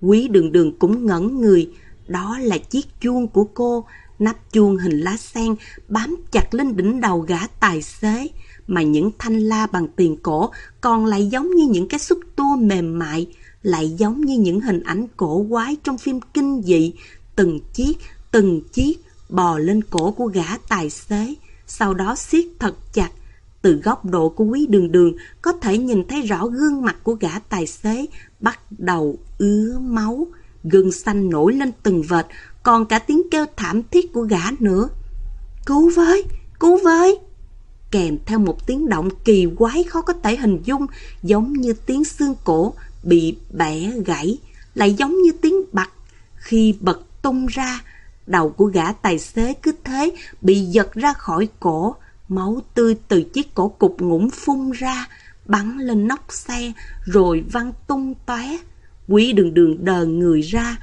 Quý đường đường cũng ngẩn người, đó là chiếc chuông của cô, nắp chuông hình lá sen bám chặt lên đỉnh đầu gã tài xế mà những thanh la bằng tiền cổ còn lại giống như những cái xúc tua mềm mại, lại giống như những hình ảnh cổ quái trong phim kinh dị, từng chiếc, từng chiếc bò lên cổ của gã tài xế, sau đó siết thật chặt. Từ góc độ của quý đường đường có thể nhìn thấy rõ gương mặt của gã tài xế bắt đầu ứa máu, gừng xanh nổi lên từng vệt, còn cả tiếng kêu thảm thiết của gã nữa. Cứu với, cứu với! Kèm theo một tiếng động kỳ quái khó có thể hình dung, giống như tiếng xương cổ bị bẻ gãy, lại giống như tiếng bật khi bật tung ra. Đầu của gã tài xế cứ thế bị giật ra khỏi cổ, máu tươi từ chiếc cổ cục ngủm phun ra, bắn lên nóc xe, rồi văng tung tóe. Quý đường đường đờ người ra,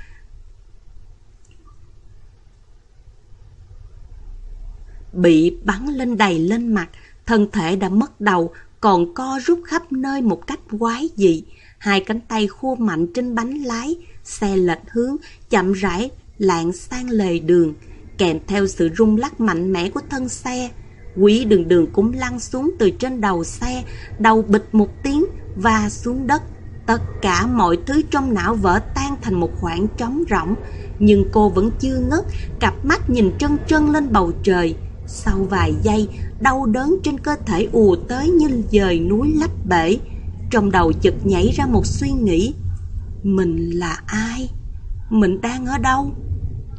bị bắn lên đầy lên mặt, thân thể đã mất đầu, còn co rút khắp nơi một cách quái dị. Hai cánh tay khua mạnh trên bánh lái, xe lệch hướng, chậm rãi, lạng sang lề đường, kèm theo sự rung lắc mạnh mẽ của thân xe. Quý đường đường cũng lăn xuống từ trên đầu xe, đầu bịch một tiếng và xuống đất. Tất cả mọi thứ trong não vỡ tan thành một khoảng trống rỗng, nhưng cô vẫn chưa ngất, cặp mắt nhìn trân trân lên bầu trời. Sau vài giây, đau đớn trên cơ thể ùa tới như dời núi lấp bể. Trong đầu chợt nhảy ra một suy nghĩ. Mình là ai? Mình đang ở đâu?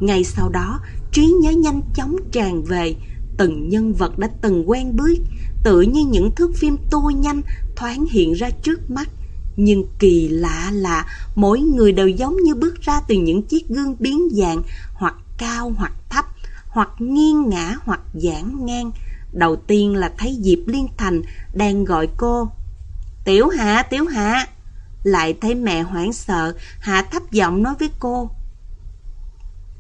Ngay sau đó, trí nhớ nhanh chóng tràn về. Từng nhân vật đã từng quen biết, tự như những thước phim tua nhanh thoáng hiện ra trước mắt. Nhưng kỳ lạ là mỗi người đều giống như bước ra từ những chiếc gương biến dạng, hoặc cao hoặc thấp, hoặc nghiêng ngã hoặc giãn ngang. Đầu tiên là thấy Diệp Liên Thành đang gọi cô. Tiểu Hạ, Tiểu Hạ. Lại thấy mẹ hoảng sợ, Hạ thấp giọng nói với cô.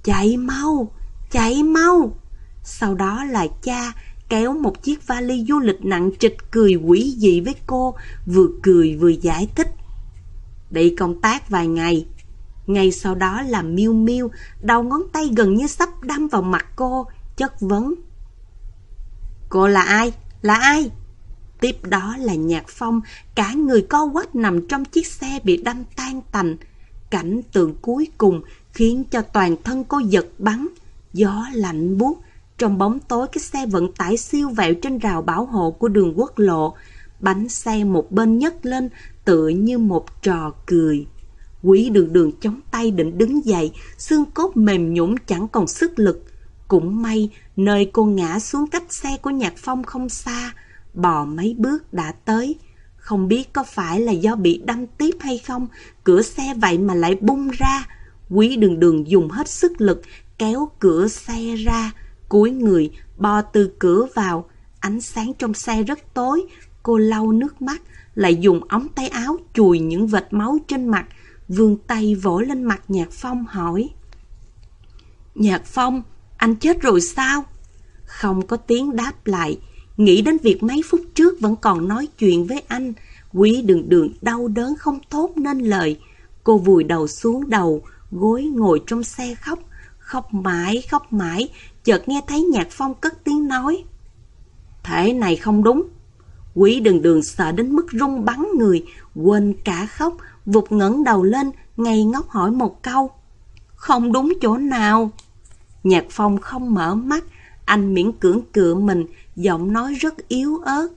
Chạy mau, chạy mau. Sau đó là cha kéo một chiếc vali du lịch nặng trịch cười quỷ dị với cô, vừa cười vừa giải thích. Đi công tác vài ngày. Ngay sau đó là miêu miêu, đầu ngón tay gần như sắp đâm vào mặt cô, chất vấn. Cô là ai? Là ai? Tiếp đó là Nhạc Phong, cả người co quắp nằm trong chiếc xe bị đâm tan tành. Cảnh tượng cuối cùng khiến cho toàn thân cô giật bắn, gió lạnh buốt. Trong bóng tối cái xe vận tải siêu vẹo trên rào bảo hộ của đường quốc lộ, bánh xe một bên nhấc lên tựa như một trò cười. Quý đường đường chống tay định đứng dậy, xương cốt mềm nhũn chẳng còn sức lực. Cũng may, nơi cô ngã xuống cách xe của Nhạc Phong không xa, bò mấy bước đã tới. Không biết có phải là do bị đâm tiếp hay không, cửa xe vậy mà lại bung ra. Quý đường đường dùng hết sức lực, kéo cửa xe ra, cúi người, bò từ cửa vào. Ánh sáng trong xe rất tối, cô lau nước mắt, lại dùng ống tay áo chùi những vệt máu trên mặt, vươn tay vỗ lên mặt Nhạc Phong hỏi. Nhạc Phong, anh chết rồi sao? Không có tiếng đáp lại, nghĩ đến việc mấy phút trước vẫn còn nói chuyện với anh. Quý đường đường đau đớn không thốt nên lời. Cô vùi đầu xuống đầu, gối ngồi trong xe khóc, khóc mãi, khóc mãi, chợt nghe thấy Nhạc Phong cất tiếng nói. Thế này không đúng. Quý đường đường sợ đến mức rung bắn người, quên cả khóc, vụt ngẩng đầu lên, ngây ngốc hỏi một câu. Không đúng chỗ nào? Nhạc Phong không mở mắt, anh miễn cưỡng cựa mình, giọng nói rất yếu ớt.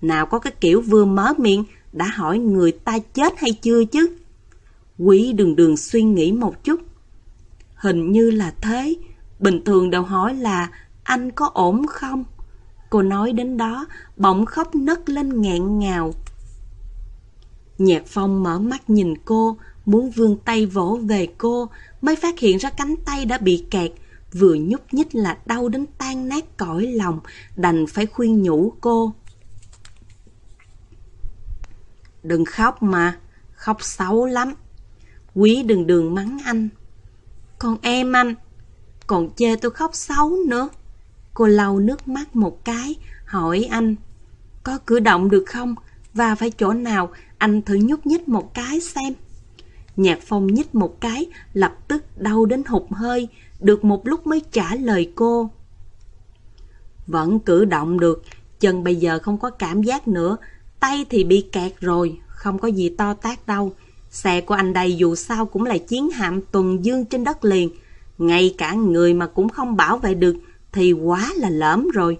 Nào có cái kiểu vừa mở miệng, đã hỏi người ta chết hay chưa chứ? Quý đường đường suy nghĩ một chút. Hình như là thế, bình thường đều hỏi là anh có ổn không? Cô nói đến đó, bỗng khóc nấc lên nghẹn ngào. Nhạc phong mở mắt nhìn cô, muốn vươn tay vỗ về cô, mới phát hiện ra cánh tay đã bị kẹt, vừa nhúc nhích là đau đến tan nát cõi lòng, đành phải khuyên nhủ cô. Đừng khóc mà, khóc xấu lắm. Quý đừng đường mắng anh. Còn em anh, còn chê tôi khóc xấu nữa. Cô lau nước mắt một cái, hỏi anh. Có cử động được không? Và phải chỗ nào? Anh thử nhúc nhích một cái xem. Nhạc phong nhích một cái, lập tức đau đến hụt hơi, được một lúc mới trả lời cô. Vẫn cử động được, chân bây giờ không có cảm giác nữa, tay thì bị kẹt rồi, không có gì to tác đâu. Xe của anh đây dù sao cũng là chiến hạm tuần dương trên đất liền, ngay cả người mà cũng không bảo vệ được thì quá là lỡm rồi.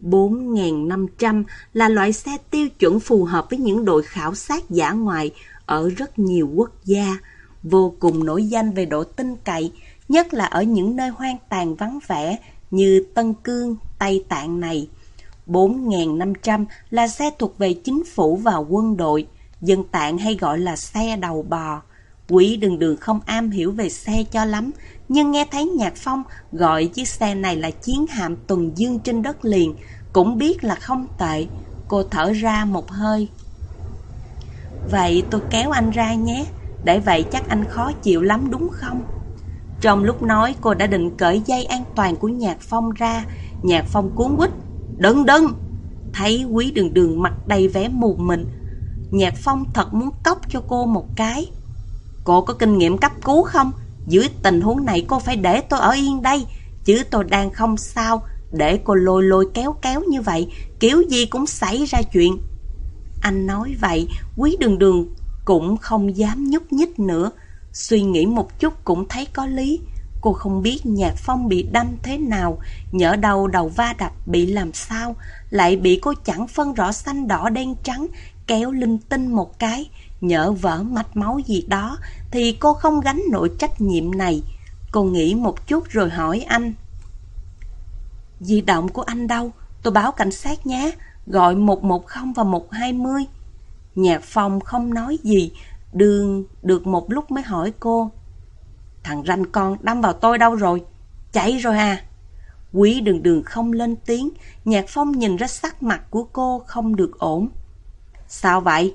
4.500 là loại xe tiêu chuẩn phù hợp với những đội khảo sát giả ngoại ở rất nhiều quốc gia, vô cùng nổi danh về độ tin cậy, nhất là ở những nơi hoang tàn vắng vẻ như Tân Cương, Tây Tạng này. 4.500 là xe thuộc về chính phủ và quân đội, dân tạng hay gọi là xe đầu bò. Quý đường đường không am hiểu về xe cho lắm, nhưng nghe thấy Nhạc Phong gọi chiếc xe này là chiến hạm tuần dương trên đất liền, cũng biết là không tệ. Cô thở ra một hơi. Vậy tôi kéo anh ra nhé, để vậy chắc anh khó chịu lắm đúng không? Trong lúc nói cô đã định cởi dây an toàn của Nhạc Phong ra, Nhạc Phong cuốn quýt. Đừng đừng! Thấy quý đường đường mặt đầy vẻ mù mịn. Nhạc Phong thật muốn cốc cho cô một cái. Cô có kinh nghiệm cấp cứu không? Dưới tình huống này cô phải để tôi ở yên đây, chứ tôi đang không sao, để cô lôi lôi kéo kéo như vậy, kiểu gì cũng xảy ra chuyện. Anh nói vậy, quý đường đường cũng không dám nhúc nhích nữa. Suy nghĩ một chút cũng thấy có lý. Cô không biết Nhạc Phong bị đâm thế nào, nhỡ đầu đầu va đập bị làm sao, lại bị cô chẳng phân rõ xanh đỏ đen trắng, kéo linh tinh một cái, nhỡ vỡ mạch máu gì đó, thì cô không gánh nổi trách nhiệm này. Cô nghĩ một chút rồi hỏi anh. Di động của anh đâu? Tôi báo cảnh sát nhé, gọi 110 và 120. Nhạc Phong không nói gì, đường được một lúc mới hỏi cô. Thằng ranh con đâm vào tôi đâu rồi? Chạy rồi à? Quý đường đường không lên tiếng, Nhạc Phong nhìn ra sắc mặt của cô không được ổn. Sao vậy?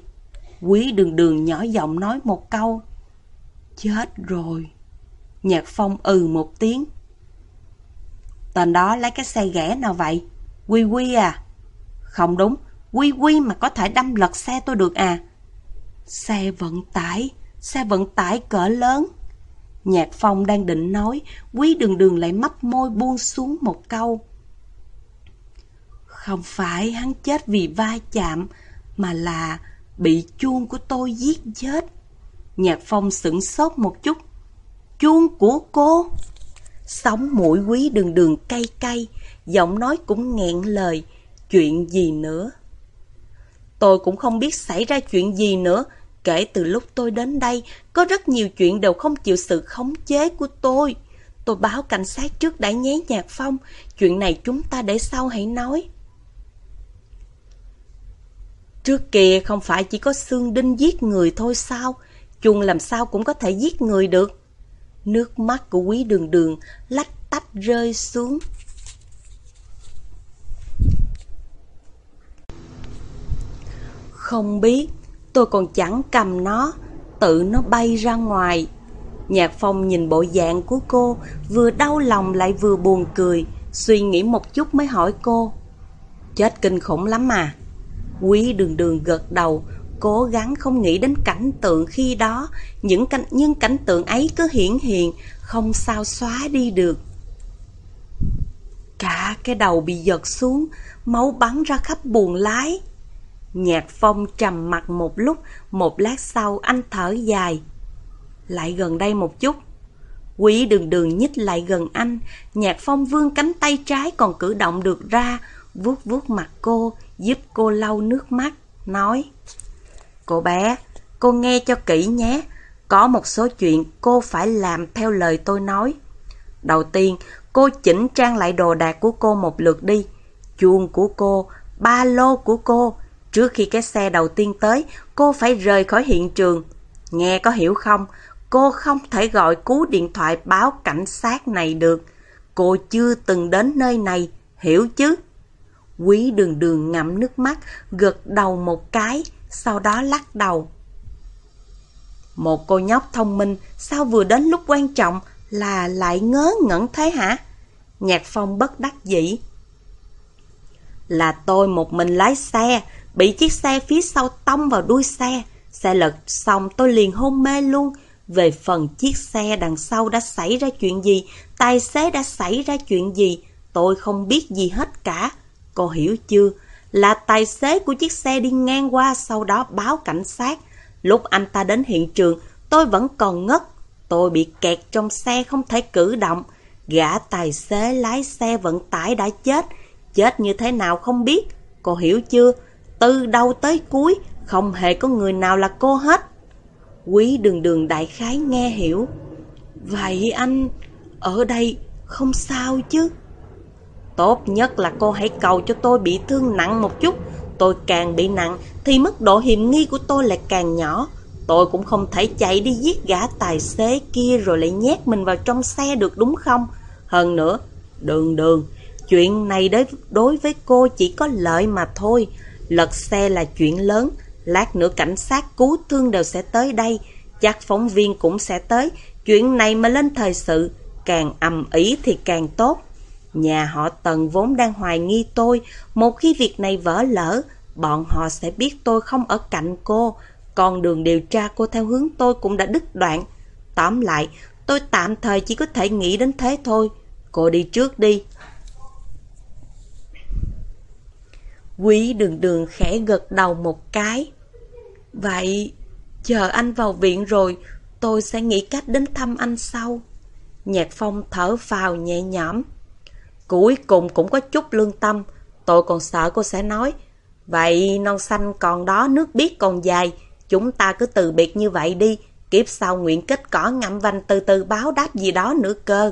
Quý đường đường nhỏ giọng nói một câu. Chết rồi. Nhạc Phong ừ một tiếng. Tên đó lấy cái xe ghẻ nào vậy? Quy Quy à? Không đúng, Quy Quy mà có thể đâm lật xe tôi được à? Xe vận tải, xe vận tải cỡ lớn. Nhạc Phong đang định nói, Quý đường đường lại mấp môi buông xuống một câu. Không phải hắn chết vì va chạm, mà là bị chuông của tôi giết chết. Nhạc Phong sửng sốt một chút. Chuông của cô? Sống mũi quý đường đường cay cay, giọng nói cũng nghẹn lời. Chuyện gì nữa? Tôi cũng không biết xảy ra chuyện gì nữa. Kể từ lúc tôi đến đây, có rất nhiều chuyện đều không chịu sự khống chế của tôi. Tôi báo cảnh sát trước đã nhé Nhạc Phong. Chuyện này chúng ta để sau hãy nói. Trước kia không phải chỉ có xương đinh giết người thôi sao? Chuông làm sao cũng có thể giết người được. Nước mắt của quý đường đường lách tách rơi xuống. Không biết, tôi còn chẳng cầm nó, tự nó bay ra ngoài. Nhạc phong nhìn bộ dạng của cô, vừa đau lòng lại vừa buồn cười, suy nghĩ một chút mới hỏi cô. Chết kinh khủng lắm mà. Quý đường đường gật đầu, cố gắng không nghĩ đến cảnh tượng khi đó, những cảnh, nhưng cảnh tượng ấy cứ hiển hiện, không sao xóa đi được. Cả cái đầu bị giật xuống, máu bắn ra khắp buồng lái. Nhạc phong trầm mặt một lúc, một lát sau anh thở dài. Lại gần đây một chút. Quý đường đường nhích lại gần anh, nhạc phong vương cánh tay trái còn cử động được ra, vuốt vuốt mặt cô, giúp cô lau nước mắt, nói Cô bé, cô nghe cho kỹ nhé, có một số chuyện cô phải làm theo lời tôi nói. Đầu tiên, cô chỉnh trang lại đồ đạc của cô một lượt đi. Chuông của cô, ba lô của cô. Trước khi cái xe đầu tiên tới, cô phải rời khỏi hiện trường. Nghe có hiểu không? Cô không thể gọi cú điện thoại báo cảnh sát này được. Cô chưa từng đến nơi này, hiểu chứ? Quý đường đường ngậm nước mắt, gật đầu một cái, sau đó lắc đầu. Một cô nhóc thông minh, sao vừa đến lúc quan trọng là lại ngớ ngẩn thế hả? Nhạc phong bất đắc dĩ. Là tôi một mình lái xe, bị chiếc xe phía sau tông vào đuôi xe. Xe lật xong tôi liền hôn mê luôn. Về phần chiếc xe đằng sau đã xảy ra chuyện gì, tài xế đã xảy ra chuyện gì, tôi không biết gì hết cả. Cô hiểu chưa? Là tài xế của chiếc xe đi ngang qua sau đó báo cảnh sát. Lúc anh ta đến hiện trường, tôi vẫn còn ngất. Tôi bị kẹt trong xe không thể cử động. Gã tài xế lái xe vận tải đã chết. Chết như thế nào không biết. Cô hiểu chưa? Từ đầu tới cuối, không hề có người nào là cô hết. Quý đường đường đại khái nghe hiểu. Vậy anh, ở đây không sao chứ? Tốt nhất là cô hãy cầu cho tôi bị thương nặng một chút. Tôi càng bị nặng thì mức độ hiểm nghi của tôi lại càng nhỏ. Tôi cũng không thể chạy đi giết gã tài xế kia rồi lại nhét mình vào trong xe được đúng không? Hơn nữa, đường đường, chuyện này đối, với cô chỉ có lợi mà thôi. Lật xe là chuyện lớn, lát nữa cảnh sát cứu thương đều sẽ tới đây, chắc phóng viên cũng sẽ tới. Chuyện này mà lên thời sự, càng ầm ý thì càng tốt. Nhà họ Tần vốn đang hoài nghi tôi, một khi việc này vỡ lỡ, bọn họ sẽ biết tôi không ở cạnh cô, con đường điều tra cô theo hướng tôi cũng đã đứt đoạn. Tóm lại, tôi tạm thời chỉ có thể nghĩ đến thế thôi. Cô đi trước đi. Quý đường đường khẽ gật đầu một cái. Vậy, chờ anh vào viện rồi, tôi sẽ nghĩ cách đến thăm anh sau. Nhạc phong thở phào nhẹ nhõm. Cuối cùng cũng có chút lương tâm, tôi còn sợ cô sẽ nói. Vậy non xanh còn đó, nước biết còn dài, chúng ta cứ từ biệt như vậy đi, kiếp sau nguyện kết cỏ ngậm vành từ từ báo đáp gì đó nữa cơ.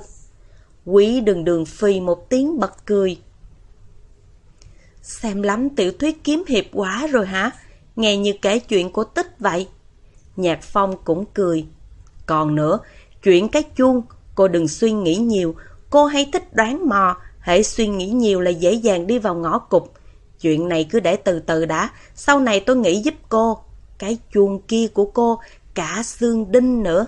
Quý đường đường phi một tiếng bật cười. Xem lắm tiểu thuyết kiếm hiệp quá rồi hả? Nghe như kể chuyện của tích vậy. Nhạc Phong cũng cười. Còn nữa, chuyện cái chuông, cô đừng suy nghĩ nhiều. Cô hay thích đoán mò, hãy suy nghĩ nhiều là dễ dàng đi vào ngõ cục. Chuyện này cứ để từ từ đã, sau này tôi nghĩ giúp cô. Cái chuông kia của cô, cả xương đinh nữa.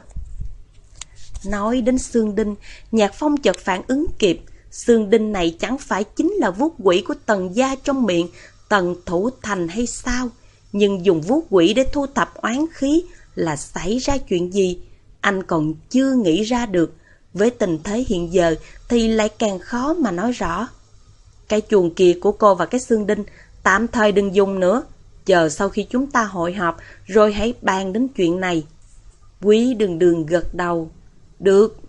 Nói đến xương đinh, Nhạc Phong chợt phản ứng kịp. Xương đinh này chẳng phải chính là vuốt quỷ của tần gia trong miệng, tần thủ thành hay sao? Nhưng dùng vuốt quỷ để thu thập oán khí là xảy ra chuyện gì? Anh còn chưa nghĩ ra được. Với tình thế hiện giờ thì lại càng khó mà nói rõ. Cái chuồng kia của cô và cái xương đinh tạm thời đừng dùng nữa. Chờ sau khi chúng ta hội họp rồi hãy bàn đến chuyện này. Quý đường đường gật đầu. Được.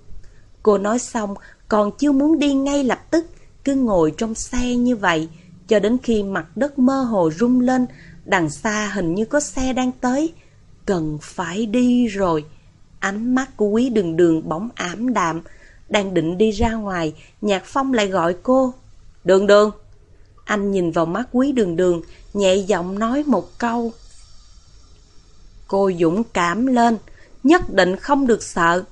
Cô nói xong còn chưa muốn đi ngay lập tức, cứ ngồi trong xe như vậy, cho đến khi mặt đất mơ hồ rung lên, đằng xa hình như có xe đang tới. Cần phải đi rồi. Ánh mắt của quý đường đường bóng ảm đạm, đang định đi ra ngoài, Nhạc Phong lại gọi cô. Đường đường! Anh nhìn vào mắt quý đường đường, nhẹ giọng nói một câu. Cô dũng cảm lên, nhất định không được sợ.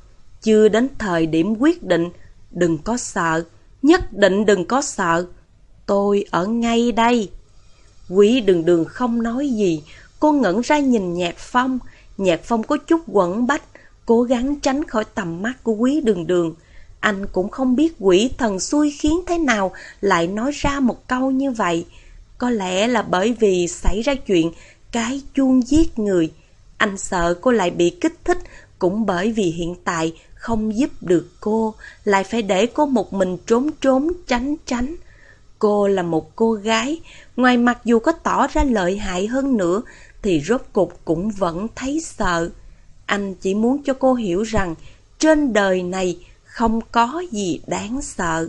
Chưa đến thời điểm quyết định, đừng có sợ, nhất định đừng có sợ. Tôi ở ngay đây. Quý đường đường không nói gì, cô ngẩn ra nhìn Nhạc Phong. Nhạc Phong có chút quẩn bách, cố gắng tránh khỏi tầm mắt của quý đường đường. Anh cũng không biết quỷ thần xui khiến thế nào lại nói ra một câu như vậy. Có lẽ là bởi vì xảy ra chuyện cái chuông giết người. Anh sợ cô lại bị kích thích cũng bởi vì hiện tại không giúp được cô, lại phải để cô một mình trốn trốn tránh tránh. Cô là một cô gái, ngoài mặt dù có tỏ ra lợi hại hơn nữa, thì rốt cục cũng vẫn thấy sợ. Anh chỉ muốn cho cô hiểu rằng, trên đời này không có gì đáng sợ.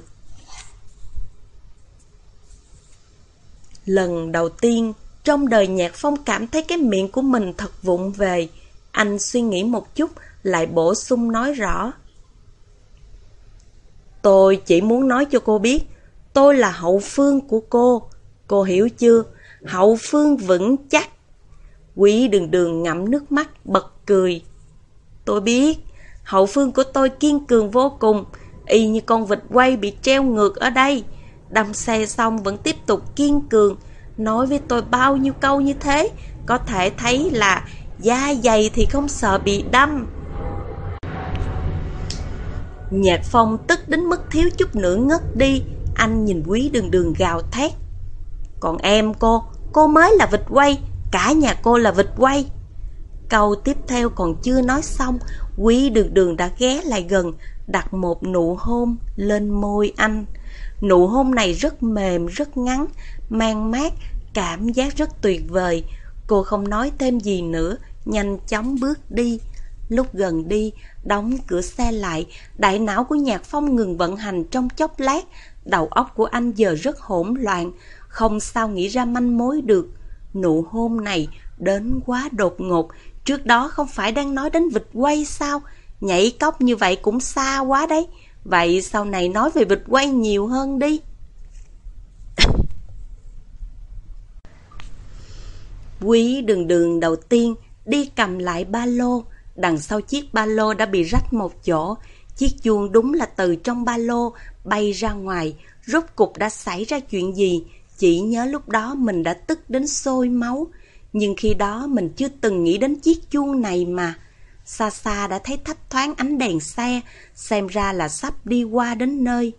Lần đầu tiên, trong đời Nhạc Phong cảm thấy cái miệng của mình thật vụng về. Anh suy nghĩ một chút, lại bổ sung nói rõ. Tôi chỉ muốn nói cho cô biết, tôi là hậu phương của cô. Cô hiểu chưa? Hậu phương vững chắc. Quý đường đường ngậm nước mắt, bật cười. Tôi biết, hậu phương của tôi kiên cường vô cùng, y như con vịt quay bị treo ngược ở đây. Đâm xe xong vẫn tiếp tục kiên cường, nói với tôi bao nhiêu câu như thế, có thể thấy là da dày thì không sợ bị đâm. Nhạc phong tức đến mức thiếu chút nữa ngất đi, anh nhìn quý đường đường gào thét. Còn em cô, cô mới là vịt quay, cả nhà cô là vịt quay. Câu tiếp theo còn chưa nói xong, quý đường đường đã ghé lại gần, đặt một nụ hôn lên môi anh. Nụ hôn này rất mềm, rất ngắn, mang mát, cảm giác rất tuyệt vời. Cô không nói thêm gì nữa, nhanh chóng bước đi. Lúc gần đi, đóng cửa xe lại, đại não của Nhạc Phong ngừng vận hành trong chốc lát, đầu óc của anh giờ rất hỗn loạn, không sao nghĩ ra manh mối được. Nụ hôn này đến quá đột ngột, trước đó không phải đang nói đến vịt quay sao? Nhảy cốc như vậy cũng xa quá đấy. Vậy sau này nói về vịt quay nhiều hơn đi. [COUGHS] Quý đường đường đầu tiên đi cầm lại ba lô, Đằng sau chiếc ba lô đã bị rách một chỗ, chiếc chuông đúng là từ trong ba lô bay ra ngoài, rốt cục đã xảy ra chuyện gì, chỉ nhớ lúc đó mình đã tức đến sôi máu, nhưng khi đó mình chưa từng nghĩ đến chiếc chuông này mà. Xa xa đã thấy thấp thoáng ánh đèn xe, xem ra là sắp đi qua đến nơi.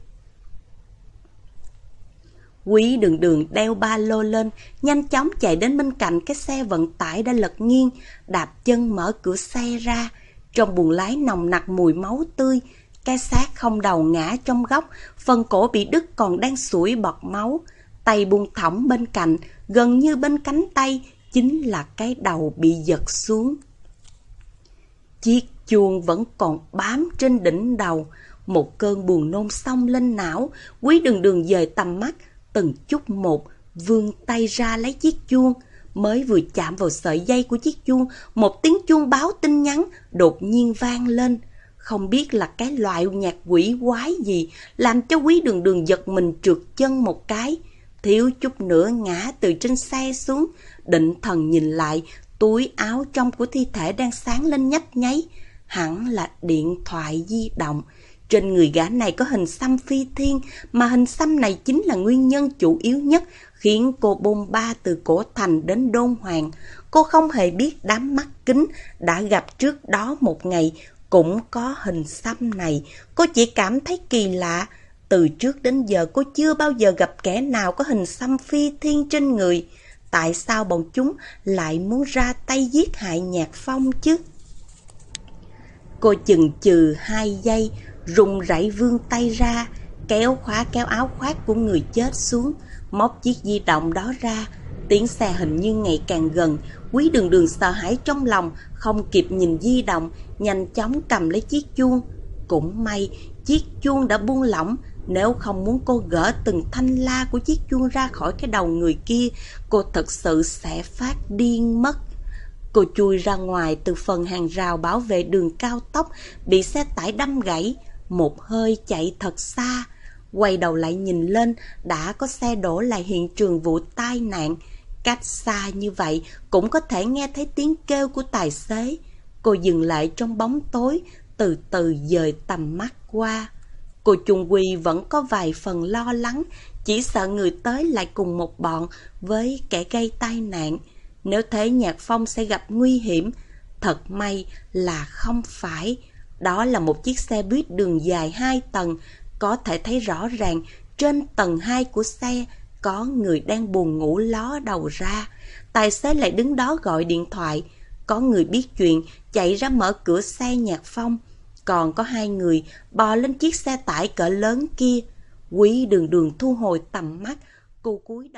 Quý đường đường đeo ba lô lên, nhanh chóng chạy đến bên cạnh cái xe vận tải đã lật nghiêng, đạp chân mở cửa xe ra. Trong buồng lái nồng nặc mùi máu tươi, cái xác không đầu ngã trong góc, phần cổ bị đứt còn đang sủi bọt máu. Tay buông thõng bên cạnh, gần như bên cánh tay chính là cái đầu bị giật xuống. Chiếc chuông vẫn còn bám trên đỉnh đầu, một cơn buồn nôn xông lên não, quý đường đường dời tầm mắt, từng chút một, vươn tay ra lấy chiếc chuông. Mới vừa chạm vào sợi dây của chiếc chuông, một tiếng chuông báo tin nhắn đột nhiên vang lên. Không biết là cái loại nhạc quỷ quái gì làm cho quý đường đường giật mình trượt chân một cái. Thiếu chút nữa ngã từ trên xe xuống, định thần nhìn lại, túi áo trong của thi thể đang sáng lên nhấp nháy. Hẳn là điện thoại di động. Trên người gã này có hình xăm phi thiên, mà hình xăm này chính là nguyên nhân chủ yếu nhất khiến cô bôn ba từ cổ thành đến đôn hoàng. Cô không hề biết đám mắt kính đã gặp trước đó một ngày cũng có hình xăm này. Cô chỉ cảm thấy kỳ lạ. Từ trước đến giờ cô chưa bao giờ gặp kẻ nào có hình xăm phi thiên trên người. Tại sao bọn chúng lại muốn ra tay giết hại Nhạc Phong chứ? Cô chừng chừ hai giây, rùng rẩy vươn tay ra, kéo khóa kéo áo khoác của người chết xuống, móc chiếc di động đó ra. Tiếng xe hình như ngày càng gần, quý đường đường sợ hãi trong lòng, không kịp nhìn di động, nhanh chóng cầm lấy chiếc chuông. Cũng may, chiếc chuông đã buông lỏng, nếu không muốn cô gỡ từng thanh la của chiếc chuông ra khỏi cái đầu người kia, cô thật sự sẽ phát điên mất. Cô chui ra ngoài từ phần hàng rào bảo vệ đường cao tốc, bị xe tải đâm gãy, một hơi chạy thật xa. Quay đầu lại nhìn lên, đã có xe đổ lại hiện trường vụ tai nạn. Cách xa như vậy cũng có thể nghe thấy tiếng kêu của tài xế. Cô dừng lại trong bóng tối, từ từ dời tầm mắt qua. Cô Trung Quy vẫn có vài phần lo lắng, chỉ sợ người tới lại cùng một bọn với kẻ gây tai nạn. Nếu thế Nhạc Phong sẽ gặp nguy hiểm, thật may là không phải. Đó là một chiếc xe buýt đường dài hai tầng, có thể thấy rõ ràng trên tầng 2 của xe có người đang buồn ngủ ló đầu ra. Tài xế lại đứng đó gọi điện thoại. Có người biết chuyện, chạy ra mở cửa xe Nhạc Phong. Còn có hai người bò lên chiếc xe tải cỡ lớn kia. Quý đường đường thu hồi tầm mắt, cô cúi đầu.